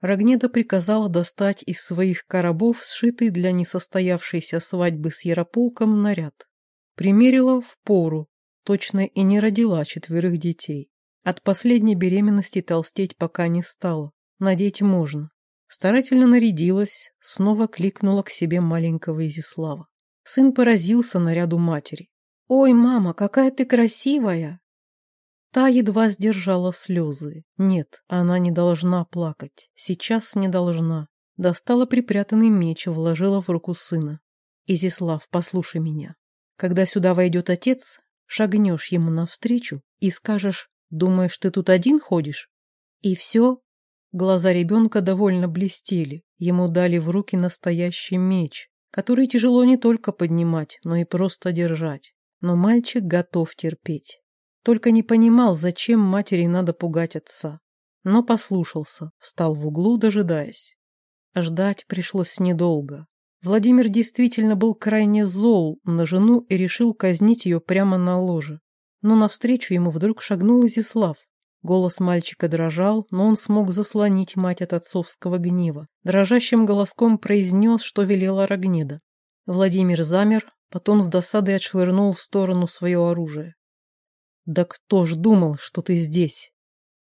Рогнеда приказала достать из своих коробов сшитый для несостоявшейся свадьбы с Ярополком наряд. Примерила в пору, точно и не родила четверых детей. От последней беременности толстеть пока не стала, надеть можно. Старательно нарядилась, снова кликнула к себе маленького Изислава. Сын поразился наряду матери. «Ой, мама, какая ты красивая!» Та едва сдержала слезы. Нет, она не должна плакать. Сейчас не должна. Достала припрятанный меч и вложила в руку сына. «Изислав, послушай меня. Когда сюда войдет отец, шагнешь ему навстречу и скажешь, думаешь, ты тут один ходишь? И все?» Глаза ребенка довольно блестели. Ему дали в руки настоящий меч, который тяжело не только поднимать, но и просто держать. Но мальчик готов терпеть. Только не понимал, зачем матери надо пугать отца. Но послушался, встал в углу, дожидаясь. Ждать пришлось недолго. Владимир действительно был крайне зол на жену и решил казнить ее прямо на ложе. Но навстречу ему вдруг шагнул Изислав. Голос мальчика дрожал, но он смог заслонить мать от отцовского гнева. Дрожащим голоском произнес, что велела Рогнеда. Владимир замер, потом с досадой отшвырнул в сторону свое оружие. «Да кто ж думал, что ты здесь?»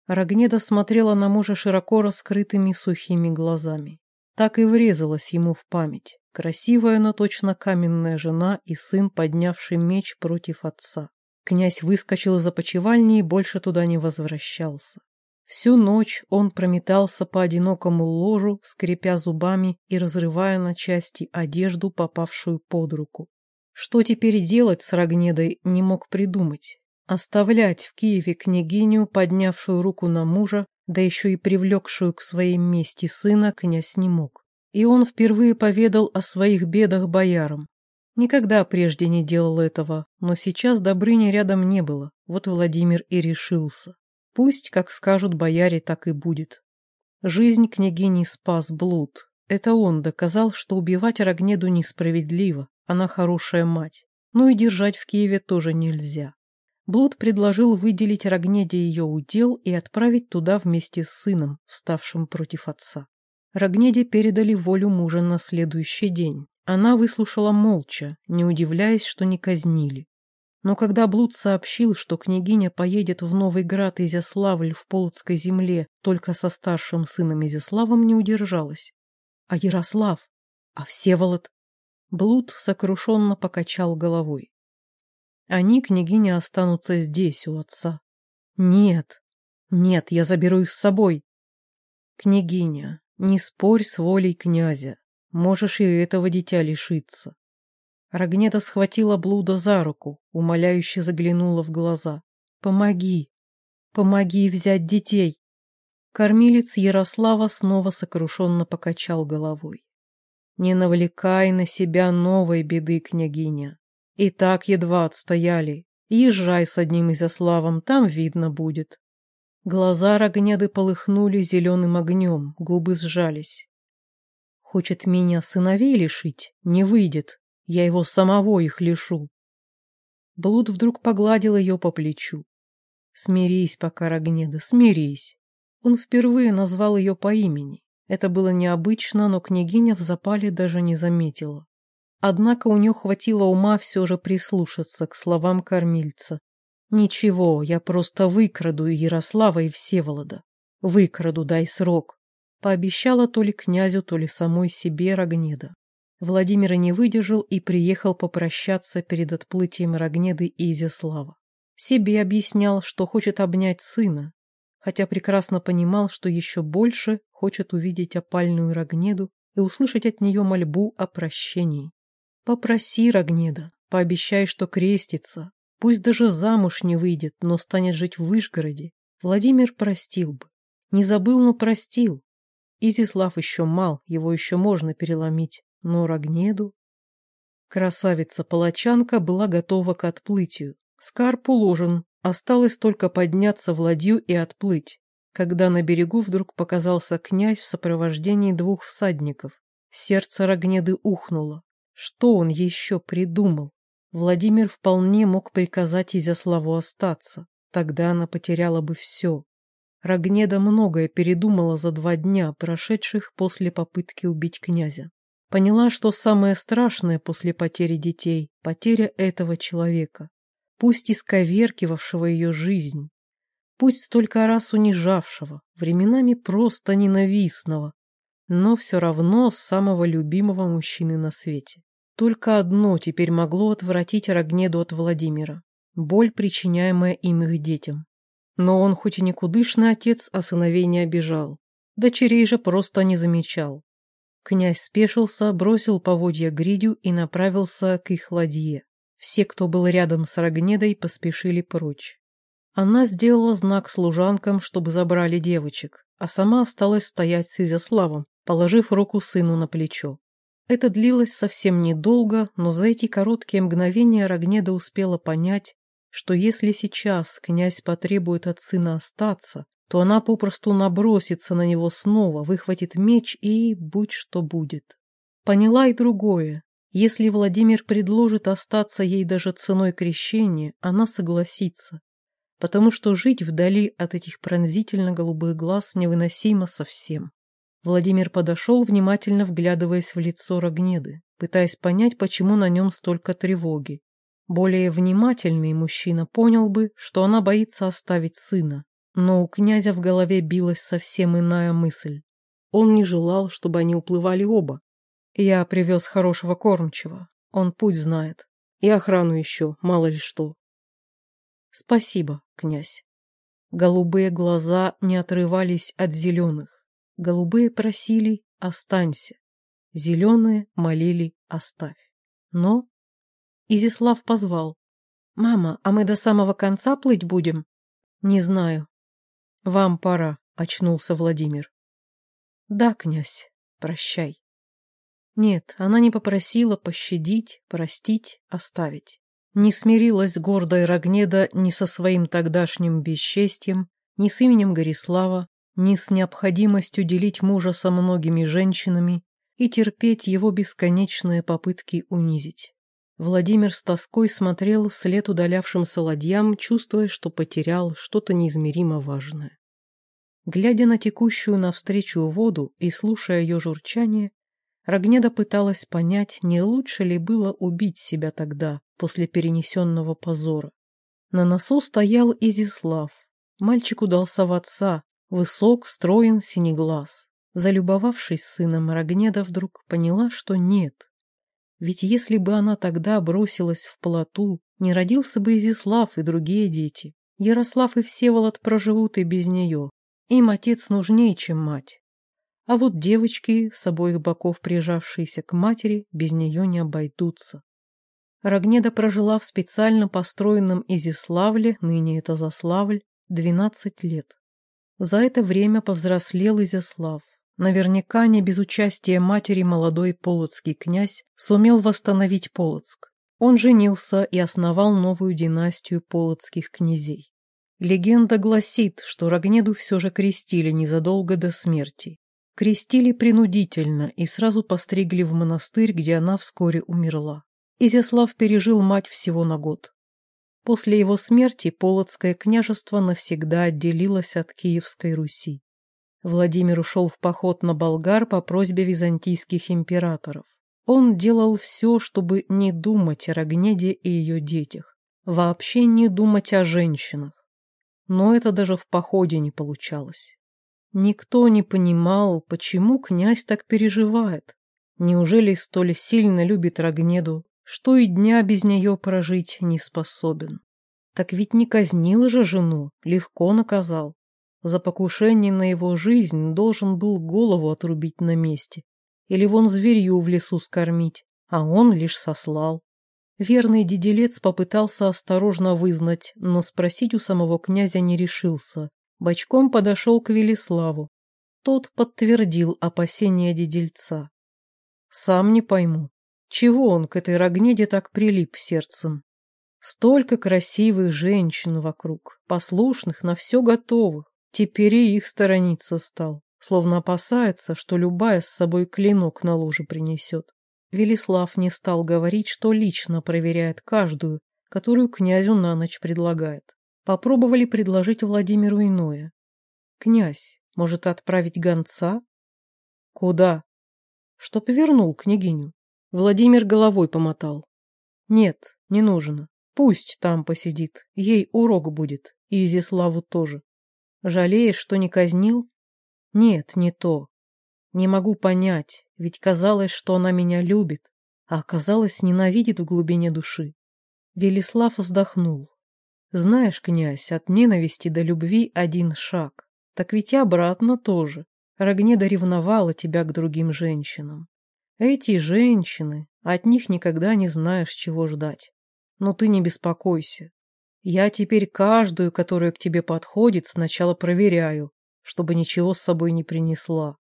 Рогнеда смотрела на мужа широко раскрытыми сухими глазами. Так и врезалась ему в память. Красивая, но точно каменная жена и сын, поднявший меч против отца. Князь выскочил из опочивальни и больше туда не возвращался. Всю ночь он прометался по одинокому ложу, скрипя зубами и разрывая на части одежду, попавшую под руку. Что теперь делать с Рогнедой, не мог придумать. Оставлять в Киеве княгиню, поднявшую руку на мужа, да еще и привлекшую к своей мести сына, князь не мог. И он впервые поведал о своих бедах боярам. Никогда прежде не делал этого, но сейчас Добрыни рядом не было, вот Владимир и решился. Пусть, как скажут бояре, так и будет. Жизнь княгини спас блуд. Это он доказал, что убивать Рогнеду несправедливо, она хорошая мать. Ну и держать в Киеве тоже нельзя. Блуд предложил выделить Рогнеде ее удел и отправить туда вместе с сыном, вставшим против отца. Рогнеде передали волю мужа на следующий день. Она выслушала молча, не удивляясь, что не казнили. Но когда Блуд сообщил, что княгиня поедет в Новый Град Изяславль в Полоцкой земле только со старшим сыном Изяславом, не удержалась. А Ярослав? А Всеволод? Блуд сокрушенно покачал головой. Они, княгиня, останутся здесь, у отца. Нет, нет, я заберу их с собой. Княгиня, не спорь с волей князя. Можешь и этого дитя лишиться. Рогнета схватила блуда за руку, умоляюще заглянула в глаза. «Помоги! Помоги взять детей!» Кормилец Ярослава снова сокрушенно покачал головой. «Не навлекай на себя новой беды, княгиня. И так едва отстояли. Езжай с одним изяславом, там видно будет. Глаза Рогнеды полыхнули зеленым огнем, губы сжались. Хочет меня сыновей лишить? Не выйдет. Я его самого их лишу. Блуд вдруг погладил ее по плечу. Смирись пока, Рогнеда, смирись. Он впервые назвал ее по имени. Это было необычно, но княгиня в запале даже не заметила. Однако у нее хватило ума все же прислушаться к словам кормильца. «Ничего, я просто выкраду и Ярослава, и Всеволода. Выкраду, дай срок», — пообещала то ли князю, то ли самой себе Рогнеда. Владимир не выдержал и приехал попрощаться перед отплытием Рогнеды и Изяслава. Себе объяснял, что хочет обнять сына, хотя прекрасно понимал, что еще больше хочет увидеть опальную Рогнеду и услышать от нее мольбу о прощении. Попроси, Рогнеда, пообещай, что крестится. Пусть даже замуж не выйдет, но станет жить в Вышгороде. Владимир простил бы. Не забыл, но простил. Изислав еще мал, его еще можно переломить. Но Рогнеду... Красавица-палачанка была готова к отплытию. Скарп уложен, осталось только подняться в ладью и отплыть, когда на берегу вдруг показался князь в сопровождении двух всадников. Сердце Рогнеды ухнуло. Что он еще придумал? Владимир вполне мог приказать Изяславу остаться. Тогда она потеряла бы все. Рогнеда многое передумала за два дня, прошедших после попытки убить князя. Поняла, что самое страшное после потери детей – потеря этого человека, пусть исковеркивавшего ее жизнь, пусть столько раз унижавшего, временами просто ненавистного, но все равно самого любимого мужчины на свете. Только одно теперь могло отвратить Рогнеду от Владимира – боль, причиняемая им их детям. Но он хоть и никудышный отец, а сыновей не обижал. Дочерей же просто не замечал. Князь спешился, бросил поводья гридю и направился к их ладье. Все, кто был рядом с Рогнедой, поспешили прочь. Она сделала знак служанкам, чтобы забрали девочек, а сама осталась стоять с Изяславом, положив руку сыну на плечо. Это длилось совсем недолго, но за эти короткие мгновения Рогнеда успела понять, что если сейчас князь потребует от сына остаться, то она попросту набросится на него снова, выхватит меч и будь что будет. Поняла и другое. Если Владимир предложит остаться ей даже ценой крещения, она согласится, потому что жить вдали от этих пронзительно-голубых глаз невыносимо совсем. Владимир подошел, внимательно вглядываясь в лицо Рогнеды, пытаясь понять, почему на нем столько тревоги. Более внимательный мужчина понял бы, что она боится оставить сына. Но у князя в голове билась совсем иная мысль. Он не желал, чтобы они уплывали оба. Я привез хорошего кормчего. Он путь знает. И охрану еще, мало ли что. Спасибо, князь. Голубые глаза не отрывались от зеленых. Голубые просили «останься», зеленые молили «оставь». Но Изислав позвал. «Мама, а мы до самого конца плыть будем?» «Не знаю». «Вам пора», — очнулся Владимир. «Да, князь, прощай». Нет, она не попросила пощадить, простить, оставить. Не смирилась гордая Рогнеда ни со своим тогдашним бесчестьем, ни с именем Горислава, ни с необходимостью делить мужа со многими женщинами и терпеть его бесконечные попытки унизить. Владимир с тоской смотрел вслед удалявшимся ладьям, чувствуя, что потерял что-то неизмеримо важное. Глядя на текущую навстречу воду и слушая ее журчание, Рогнеда пыталась понять, не лучше ли было убить себя тогда, после перенесенного позора. На носу стоял Изислав. Мальчик удался в отца, Высок, строен, синеглаз. Залюбовавшись сыном, Рогнеда вдруг поняла, что нет. Ведь если бы она тогда бросилась в плоту, не родился бы Изислав и другие дети. Ярослав и Всеволод проживут и без нее. Им отец нужнее, чем мать. А вот девочки, с обоих боков прижавшиеся к матери, без нее не обойдутся. Рогнеда прожила в специально построенном Изиславле, ныне это Заславль, двенадцать лет. За это время повзрослел Изяслав. Наверняка не без участия матери молодой полоцкий князь сумел восстановить Полоцк. Он женился и основал новую династию полоцких князей. Легенда гласит, что Рогнеду все же крестили незадолго до смерти. Крестили принудительно и сразу постригли в монастырь, где она вскоре умерла. Изяслав пережил мать всего на год. После его смерти Полоцкое княжество навсегда отделилось от Киевской Руси. Владимир ушел в поход на Болгар по просьбе византийских императоров. Он делал все, чтобы не думать о Рогнеде и ее детях, вообще не думать о женщинах. Но это даже в походе не получалось. Никто не понимал, почему князь так переживает. Неужели столь сильно любит Рогнеду, что и дня без нее прожить не способен? Так ведь не казнил же жену, легко наказал. За покушение на его жизнь должен был голову отрубить на месте или вон зверью в лесу скормить, а он лишь сослал. Верный диделец попытался осторожно вызнать, но спросить у самого князя не решился. Бочком подошел к Велиславу. Тот подтвердил опасения дидельца. Сам не пойму, чего он к этой Рогнеде так прилип сердцем. Столько красивых женщин вокруг, послушных, на все готовых. Теперь и их сторониться стал словно опасается, что любая с собой клинок на луже принесет. Велислав не стал говорить, что лично проверяет каждую, которую князю на ночь предлагает. Попробовали предложить Владимиру иное. «Князь, может, отправить гонца?» «Куда?» «Чтоб вернул княгиню». Владимир головой помотал. «Нет, не нужно. Пусть там посидит. Ей урок будет. И Изиславу тоже. Жалеешь, что не казнил? Нет, не то. Не могу понять, ведь казалось, что она меня любит, а оказалось, ненавидит в глубине души. Велислав вздохнул. Знаешь, князь, от ненависти до любви один шаг. Так ведь и обратно тоже. Рогнеда ревновала тебя к другим женщинам. Эти женщины, от них никогда не знаешь, чего ждать. Но ты не беспокойся. Я теперь каждую, которая к тебе подходит, сначала проверяю, чтобы ничего с собой не принесла.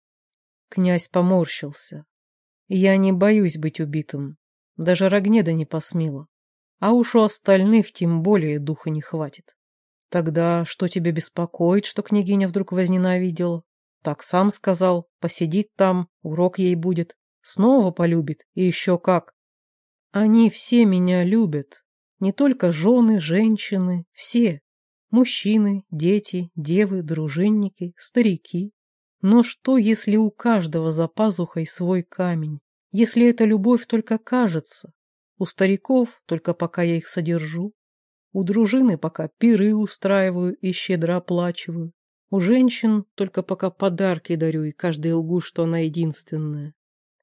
Князь поморщился. Я не боюсь быть убитым. Даже Рогнеда не посмела. А уж у остальных тем более духа не хватит. Тогда что тебя беспокоит, что княгиня вдруг возненавидела? Так сам сказал, посидит там, урок ей будет, снова полюбит, и еще как. Они все меня любят, не только жены, женщины, все. Мужчины, дети, девы, дружинники, старики. Но что, если у каждого за пазухой свой камень? Если эта любовь только кажется? У стариков только пока я их содержу. У дружины пока пиры устраиваю и щедро оплачиваю. У женщин только пока подарки дарю и каждый лгу, что она единственная.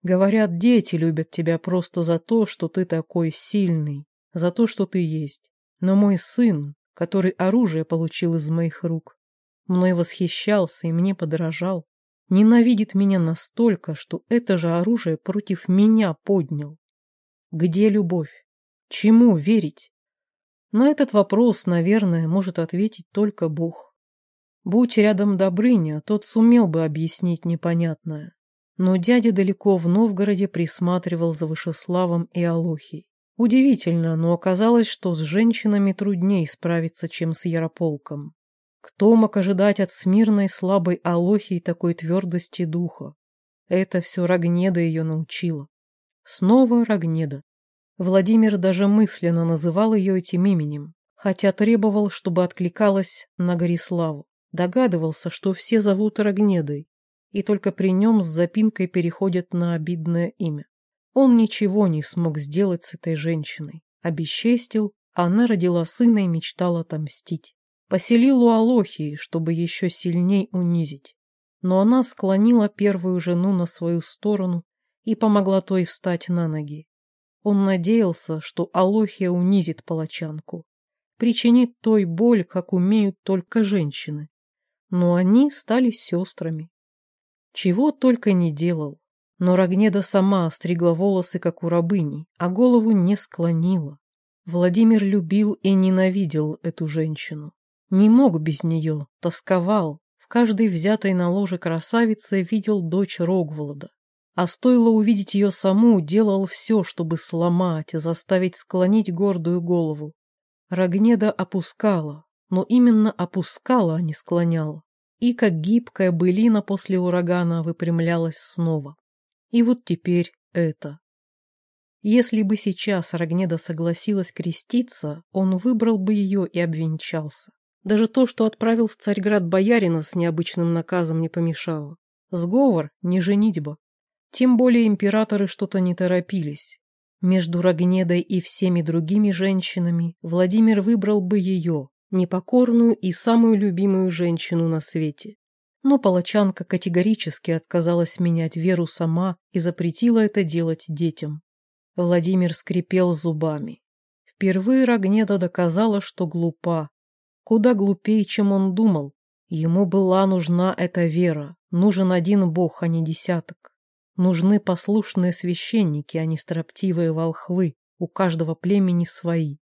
Говорят, дети любят тебя просто за то, что ты такой сильный, за то, что ты есть. Но мой сын, который оружие получил из моих рук. Мной восхищался и мне подражал. Ненавидит меня настолько, что это же оружие против меня поднял. Где любовь? Чему верить? На этот вопрос, наверное, может ответить только Бог. Будь рядом Добрыня, тот сумел бы объяснить непонятное. Но дядя далеко в Новгороде присматривал за Вышеславом и Алохей. Удивительно, но оказалось, что с женщинами труднее справиться, чем с Ярополком. Кто мог ожидать от смирной слабой Алохии такой твердости духа? Это все Рогнеда ее научила. Снова Рогнеда. Владимир даже мысленно называл ее этим именем, хотя требовал, чтобы откликалась на Гориславу. Догадывался, что все зовут Рогнедой, и только при нем с запинкой переходят на обидное имя. Он ничего не смог сделать с этой женщиной. Обесчестил, а она родила сына и мечтала отомстить. Поселил у Алохии, чтобы еще сильней унизить. Но она склонила первую жену на свою сторону и помогла той встать на ноги. Он надеялся, что Алохия унизит палачанку, причинит той боль, как умеют только женщины. Но они стали сестрами. Чего только не делал. Но Рогнеда сама остригла волосы, как у рабыни, а голову не склонила. Владимир любил и ненавидел эту женщину. Не мог без нее, тосковал. В каждой взятой на ложе красавице видел дочь Рогволода. а стоило увидеть ее саму, делал все, чтобы сломать, заставить склонить гордую голову. Рогнеда опускала, но именно опускала, а не склоняла. И как гибкая былина после урагана выпрямлялась снова. И вот теперь это. Если бы сейчас Рогнеда согласилась креститься, он выбрал бы ее и обвенчался. Даже то, что отправил в Царьград боярина с необычным наказом, не помешало. Сговор, не женитьба. Тем более императоры что-то не торопились. Между Рогнедой и всеми другими женщинами Владимир выбрал бы ее, непокорную и самую любимую женщину на свете. Но палачанка категорически отказалась менять веру сама и запретила это делать детям. Владимир скрипел зубами. Впервые Рогнеда доказала, что глупа. Куда глупее, чем он думал. Ему была нужна эта вера, нужен один бог, а не десяток. Нужны послушные священники, а не строптивые волхвы, у каждого племени свои.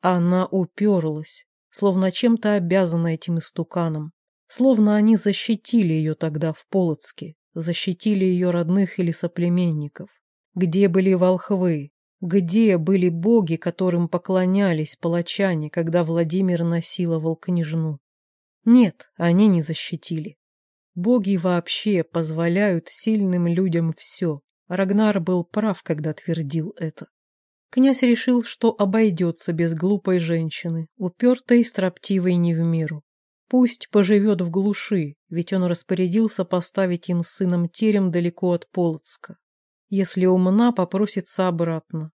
Она уперлась, словно чем-то обязана этим истуканам, словно они защитили ее тогда в Полоцке, защитили ее родных или соплеменников. Где были волхвы? Где были боги, которым поклонялись палачане, когда Владимир насиловал княжну? Нет, они не защитили. Боги вообще позволяют сильным людям все. Рагнар был прав, когда твердил это. Князь решил, что обойдется без глупой женщины, упертой и строптивой не в меру. Пусть поживет в глуши, ведь он распорядился поставить им сыном терем далеко от Полоцка. Если умна, попросится обратно.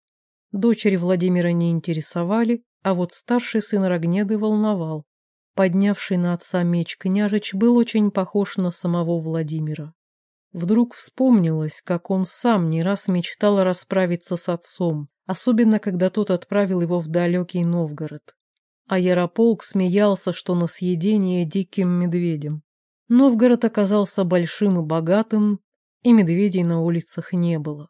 Дочери Владимира не интересовали, а вот старший сын Рогнеды волновал. Поднявший на отца меч княжич был очень похож на самого Владимира. Вдруг вспомнилось, как он сам не раз мечтал расправиться с отцом, особенно когда тот отправил его в далекий Новгород. А Ярополк смеялся, что на съедение диким медведем. Новгород оказался большим и богатым, и медведей на улицах не было.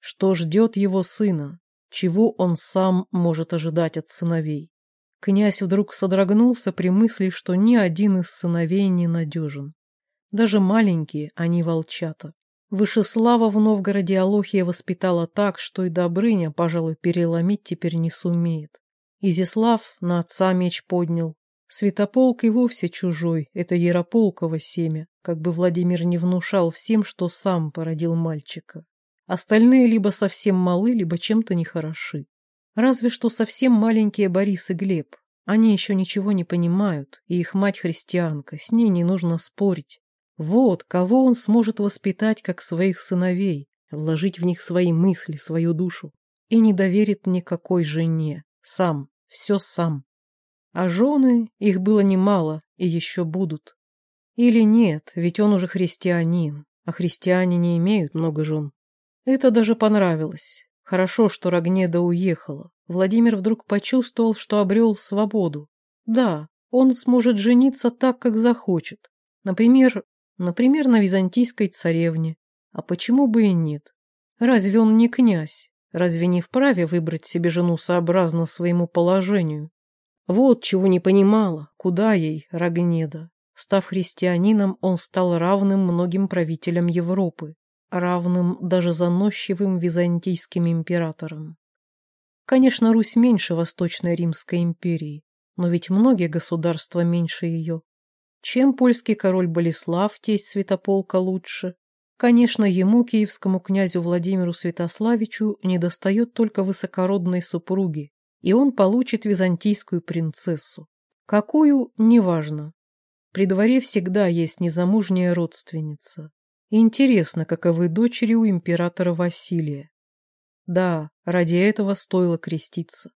Что ждет его сына? Чего он сам может ожидать от сыновей? Князь вдруг содрогнулся при мысли, что ни один из сыновей не надежен. Даже маленькие, они волчата. Вышеслава в Новгороде Алохия воспитала так, что и Добрыня, пожалуй, переломить теперь не сумеет. Изяслав на отца меч поднял. Святополк и вовсе чужой, это Ярополково семя, как бы Владимир не внушал всем, что сам породил мальчика. Остальные либо совсем малы, либо чем-то нехороши. Разве что совсем маленькие Борис и Глеб. Они еще ничего не понимают, и их мать христианка, с ней не нужно спорить. Вот, кого он сможет воспитать как своих сыновей, вложить в них свои мысли, свою душу, и не доверит никакой жене. Сам, все сам. А жены, их было немало, и еще будут. Или нет, ведь он уже христианин, а христиане не имеют много жен. Это даже понравилось. Хорошо, что Рогнеда уехала. Владимир вдруг почувствовал, что обрел свободу. Да, он сможет жениться так, как захочет. Например, например, на византийской царевне. А почему бы и нет? Разве он не князь? Разве не вправе выбрать себе жену сообразно своему положению? Вот чего не понимала, куда ей, Рогнеда. Став христианином, он стал равным многим правителям Европы равным даже заносчивым византийским императорам. Конечно, Русь меньше Восточной Римской империи, но ведь многие государства меньше ее. Чем польский король Болеслав, тесть Святополка, лучше? Конечно, ему, киевскому князю Владимиру Святославичу, недостает только высокородной супруги, и он получит византийскую принцессу. Какую – неважно. При дворе всегда есть незамужняя родственница. Интересно, каковы дочери у императора Василия. Да, ради этого стоило креститься.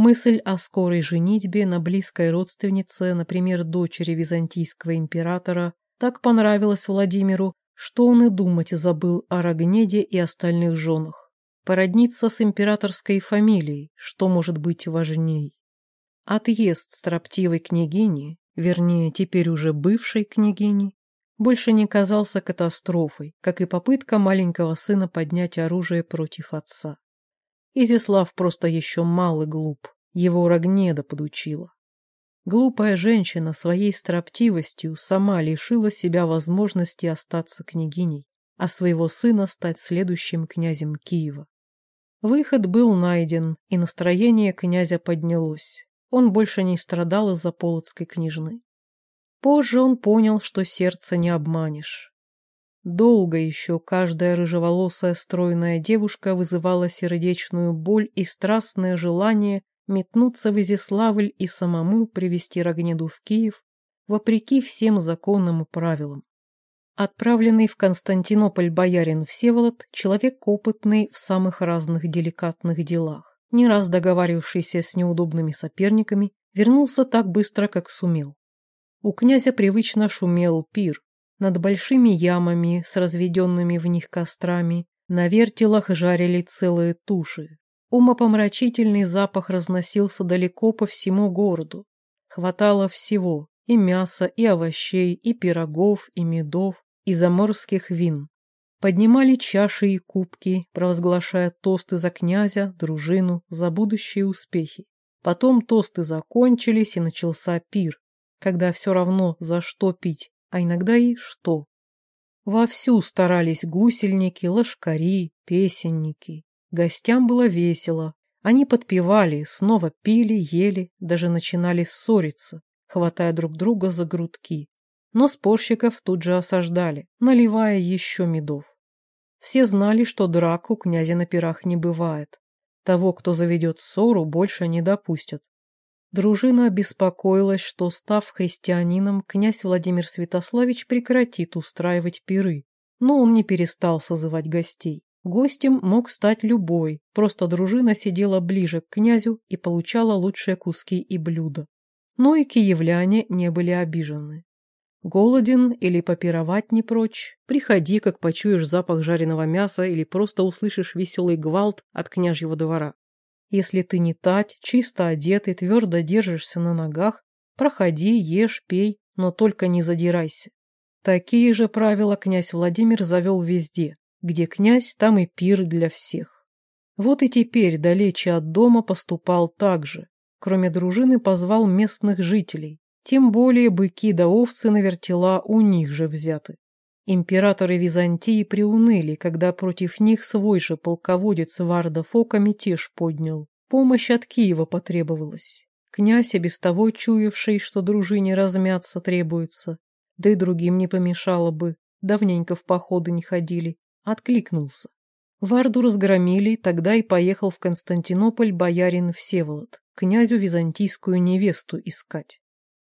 Мысль о скорой женитьбе на близкой родственнице, например, дочери византийского императора, так понравилась Владимиру, что он и думать забыл о Рогнеде и остальных женах. Породниться с императорской фамилией, что может быть важней. Отъезд строптивой княгини, вернее, теперь уже бывшей княгини, больше не казался катастрофой, как и попытка маленького сына поднять оружие против отца. Изяслав просто еще мал и глуп, его Рогнеда подучила. Глупая женщина своей строптивостью сама лишила себя возможности остаться княгиней. а своего сына стать следующим князем Киева. Выход был найден, и настроение князя поднялось. Он больше не страдал из-за полоцкой княжны. Позже он понял, что сердце не обманешь. Долго еще каждая рыжеволосая стройная девушка вызывала сердечную боль и страстное желание метнуться в Изяславль и самому привести Рогнеду в Киев, вопреки всем законам и правилам. Отправленный в Константинополь боярин Всеволод – человек опытный в самых разных деликатных делах. Не раз договаривавшийся с неудобными соперниками, вернулся так быстро, как сумел. У князя привычно шумел пир. Над большими ямами с разведенными в них кострами на вертелах жарили целые туши. Умопомрачительный запах разносился далеко по всему городу. Хватало всего – и мяса, и овощей, и пирогов, и медов, и заморских вин. Поднимали чаши и кубки, провозглашая тосты за князя, дружину, за будущие успехи. Потом тосты закончились, и начался пир, когда все равно за что пить, а иногда и что. Вовсю старались гусельники, ложкари, песенники. Гостям было весело. Они подпевали, снова пили, ели, даже начинали ссориться, хватая друг друга за грудки. Но спорщиков тут же осаждали, наливая еще медов. Все знали, что драк у князя на пирах не бывает. Того, кто заведет ссору, больше не допустят. Дружина беспокоилась, что, став христианином, князь Владимир Святославич прекратит устраивать пиры. Но он не перестал созывать гостей. Гостем мог стать любой, просто дружина сидела ближе к князю и получала лучшие куски и блюда. Но и киевляне не были обижены. Голоден или попировать не прочь? Приходи, как почуешь запах жареного мяса или просто услышишь веселый гвалт от княжьего двора. Если ты не тать, чисто одет и твердо держишься на ногах, проходи, ешь, пей, но только не задирайся. Такие же правила князь Владимир завел везде. Где князь, там и пир для всех. Вот и теперь, далече от дома, поступал так же. Кроме дружины, позвал местных жителей. Тем более быки да овцы на вертела у них же взяты. Императоры Византии приуныли, когда против них свой же полководец Варда Фока мятеж поднял. Помощь от Киева потребовалась. Князь, и без того чуявший, что дружине размяться требуется, да и другим не помешало бы, давненько в походы не ходили, откликнулся. Варду разгромили, тогда и поехал в Константинополь боярин Всеволод, князю византийскую невесту искать.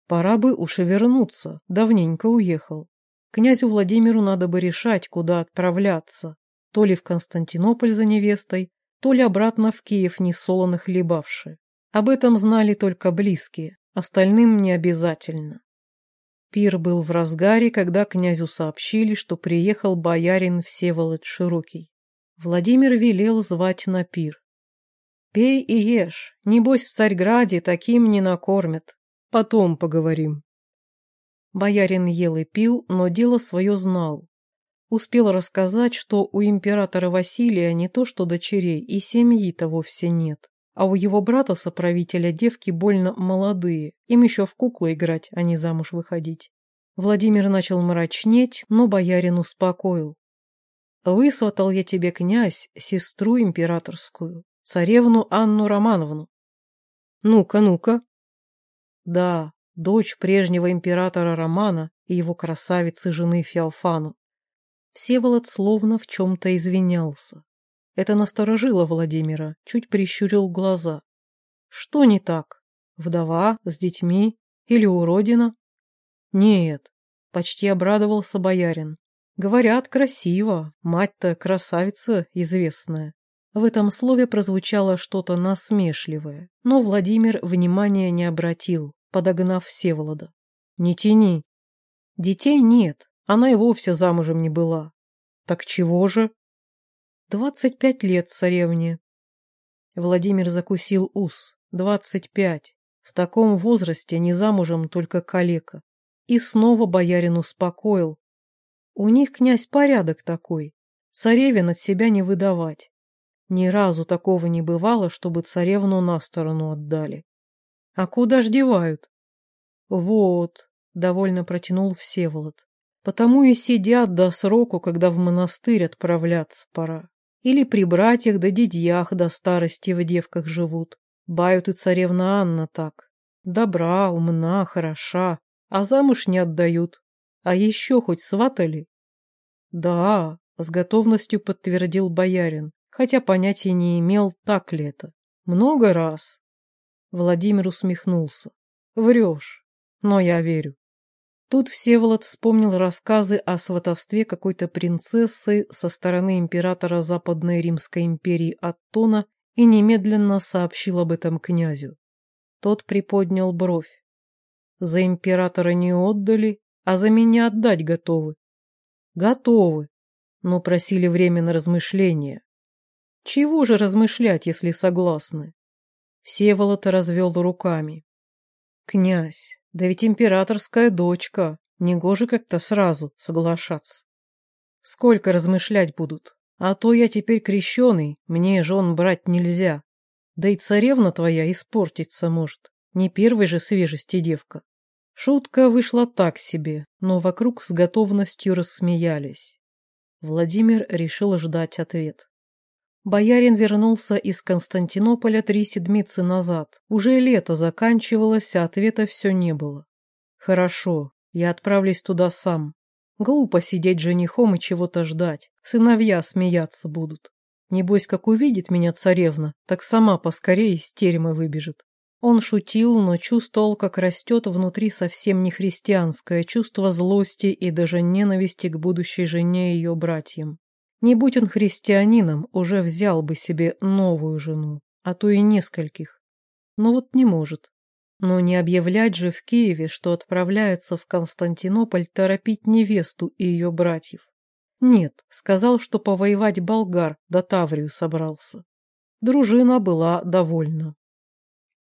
Пора бы уж и вернуться, давненько уехал. Князю Владимиру надо бы решать, куда отправляться, то ли в Константинополь за невестой, то ли обратно в Киев несолоно хлебавши. Об этом знали только близкие, остальным не обязательно. Пир был в разгаре, когда князю сообщили, что приехал боярин Всеволод Широкий. Владимир велел звать на пир. «Пей и ешь, небось в Царьграде таким не накормят, Потом поговорим. Боярин ел и пил, но дело свое знал. Успел рассказать, что у императора Василия не то что дочерей, и семьи-то вовсе нет. А у его брата-соправителя девки больно молодые, им еще в куклы играть, а не замуж выходить. Владимир начал мрачнеть, но боярин успокоил. «Высватал я тебе, князь, сестру императорскую, царевну Анну Романовну». «Ну-ка, ну-ка, да, дочь прежнего императора Романа и его красавицы жены Феофану. Всеволод словно в чем-то извинялся. Это насторожило Владимира, чуть прищурил глаза. Что не так? Вдова с детьми или уродина? Нет, почти обрадовался боярин. Говорят, красиво, мать-то красавица известная. В этом слове прозвучало что-то насмешливое, но Владимир внимания не обратил, подогнав Всеволода. «Не тяни. Детей нет, она и вовсе замужем не была. Так чего же?» «Двадцать пять лет царевне». Владимир закусил ус. «Двадцать пять. В таком возрасте не замужем только калека». И снова боярин успокоил. «У них, князь, порядок такой. Царевин от себя не выдавать. Ни разу такого не бывало, чтобы царевну на сторону отдали. А куда ж девают? Вот, довольно протянул Всеволод. Потому и сидят до сроку, когда в монастырь отправляться пора. Или при братьях да дядьях до старости в девках живут. Бают и царевна Анна так. Добра, умна, хороша, а замуж не отдают. А еще хоть сватали? Да, с готовностью подтвердил боярин, хотя понятия не имел, так ли это. Много раз. Владимир усмехнулся. Врешь, но я верю. Тут Всеволод вспомнил рассказы о сватовстве какой-то принцессы со стороны императора Западной Римской империи Аттона и немедленно сообщил об этом князю. Тот приподнял бровь. За императора не отдали, а за меня отдать готовы. Готовы, но просили время на размышление. Чего же размышлять, если согласны? Всеволод развел руками. Князь, да ведь императорская дочка, негоже как-то сразу соглашаться. Сколько размышлять будут? А то я теперь крещеный, мне жен брать нельзя. Да и царевна твоя испортиться может, не первой же свежести девка. Шутка вышла так себе, но вокруг с готовностью рассмеялись. Владимир решил ждать ответ. Боярин вернулся из Константинополя три седмицы назад. Уже лето заканчивалось, а ответа все не было. Хорошо, я отправлюсь туда сам. Глупо сидеть женихом и чего-то ждать. Сыновья смеяться будут. Небось, как увидит меня царевна, так сама поскорее из терема выбежит. Он шутил, но чувствовал, как растет внутри совсем не христианское чувство злости и даже ненависти к будущей жене и ее братьям. Не будь он христианином, уже взял бы себе новую жену, а то и нескольких. Но вот не может. Но не объявлять же в Киеве, что отправляется в Константинополь торопить невесту и ее братьев. Нет, сказал, что повоевать болгар до Таврию собрался. Дружина была довольна.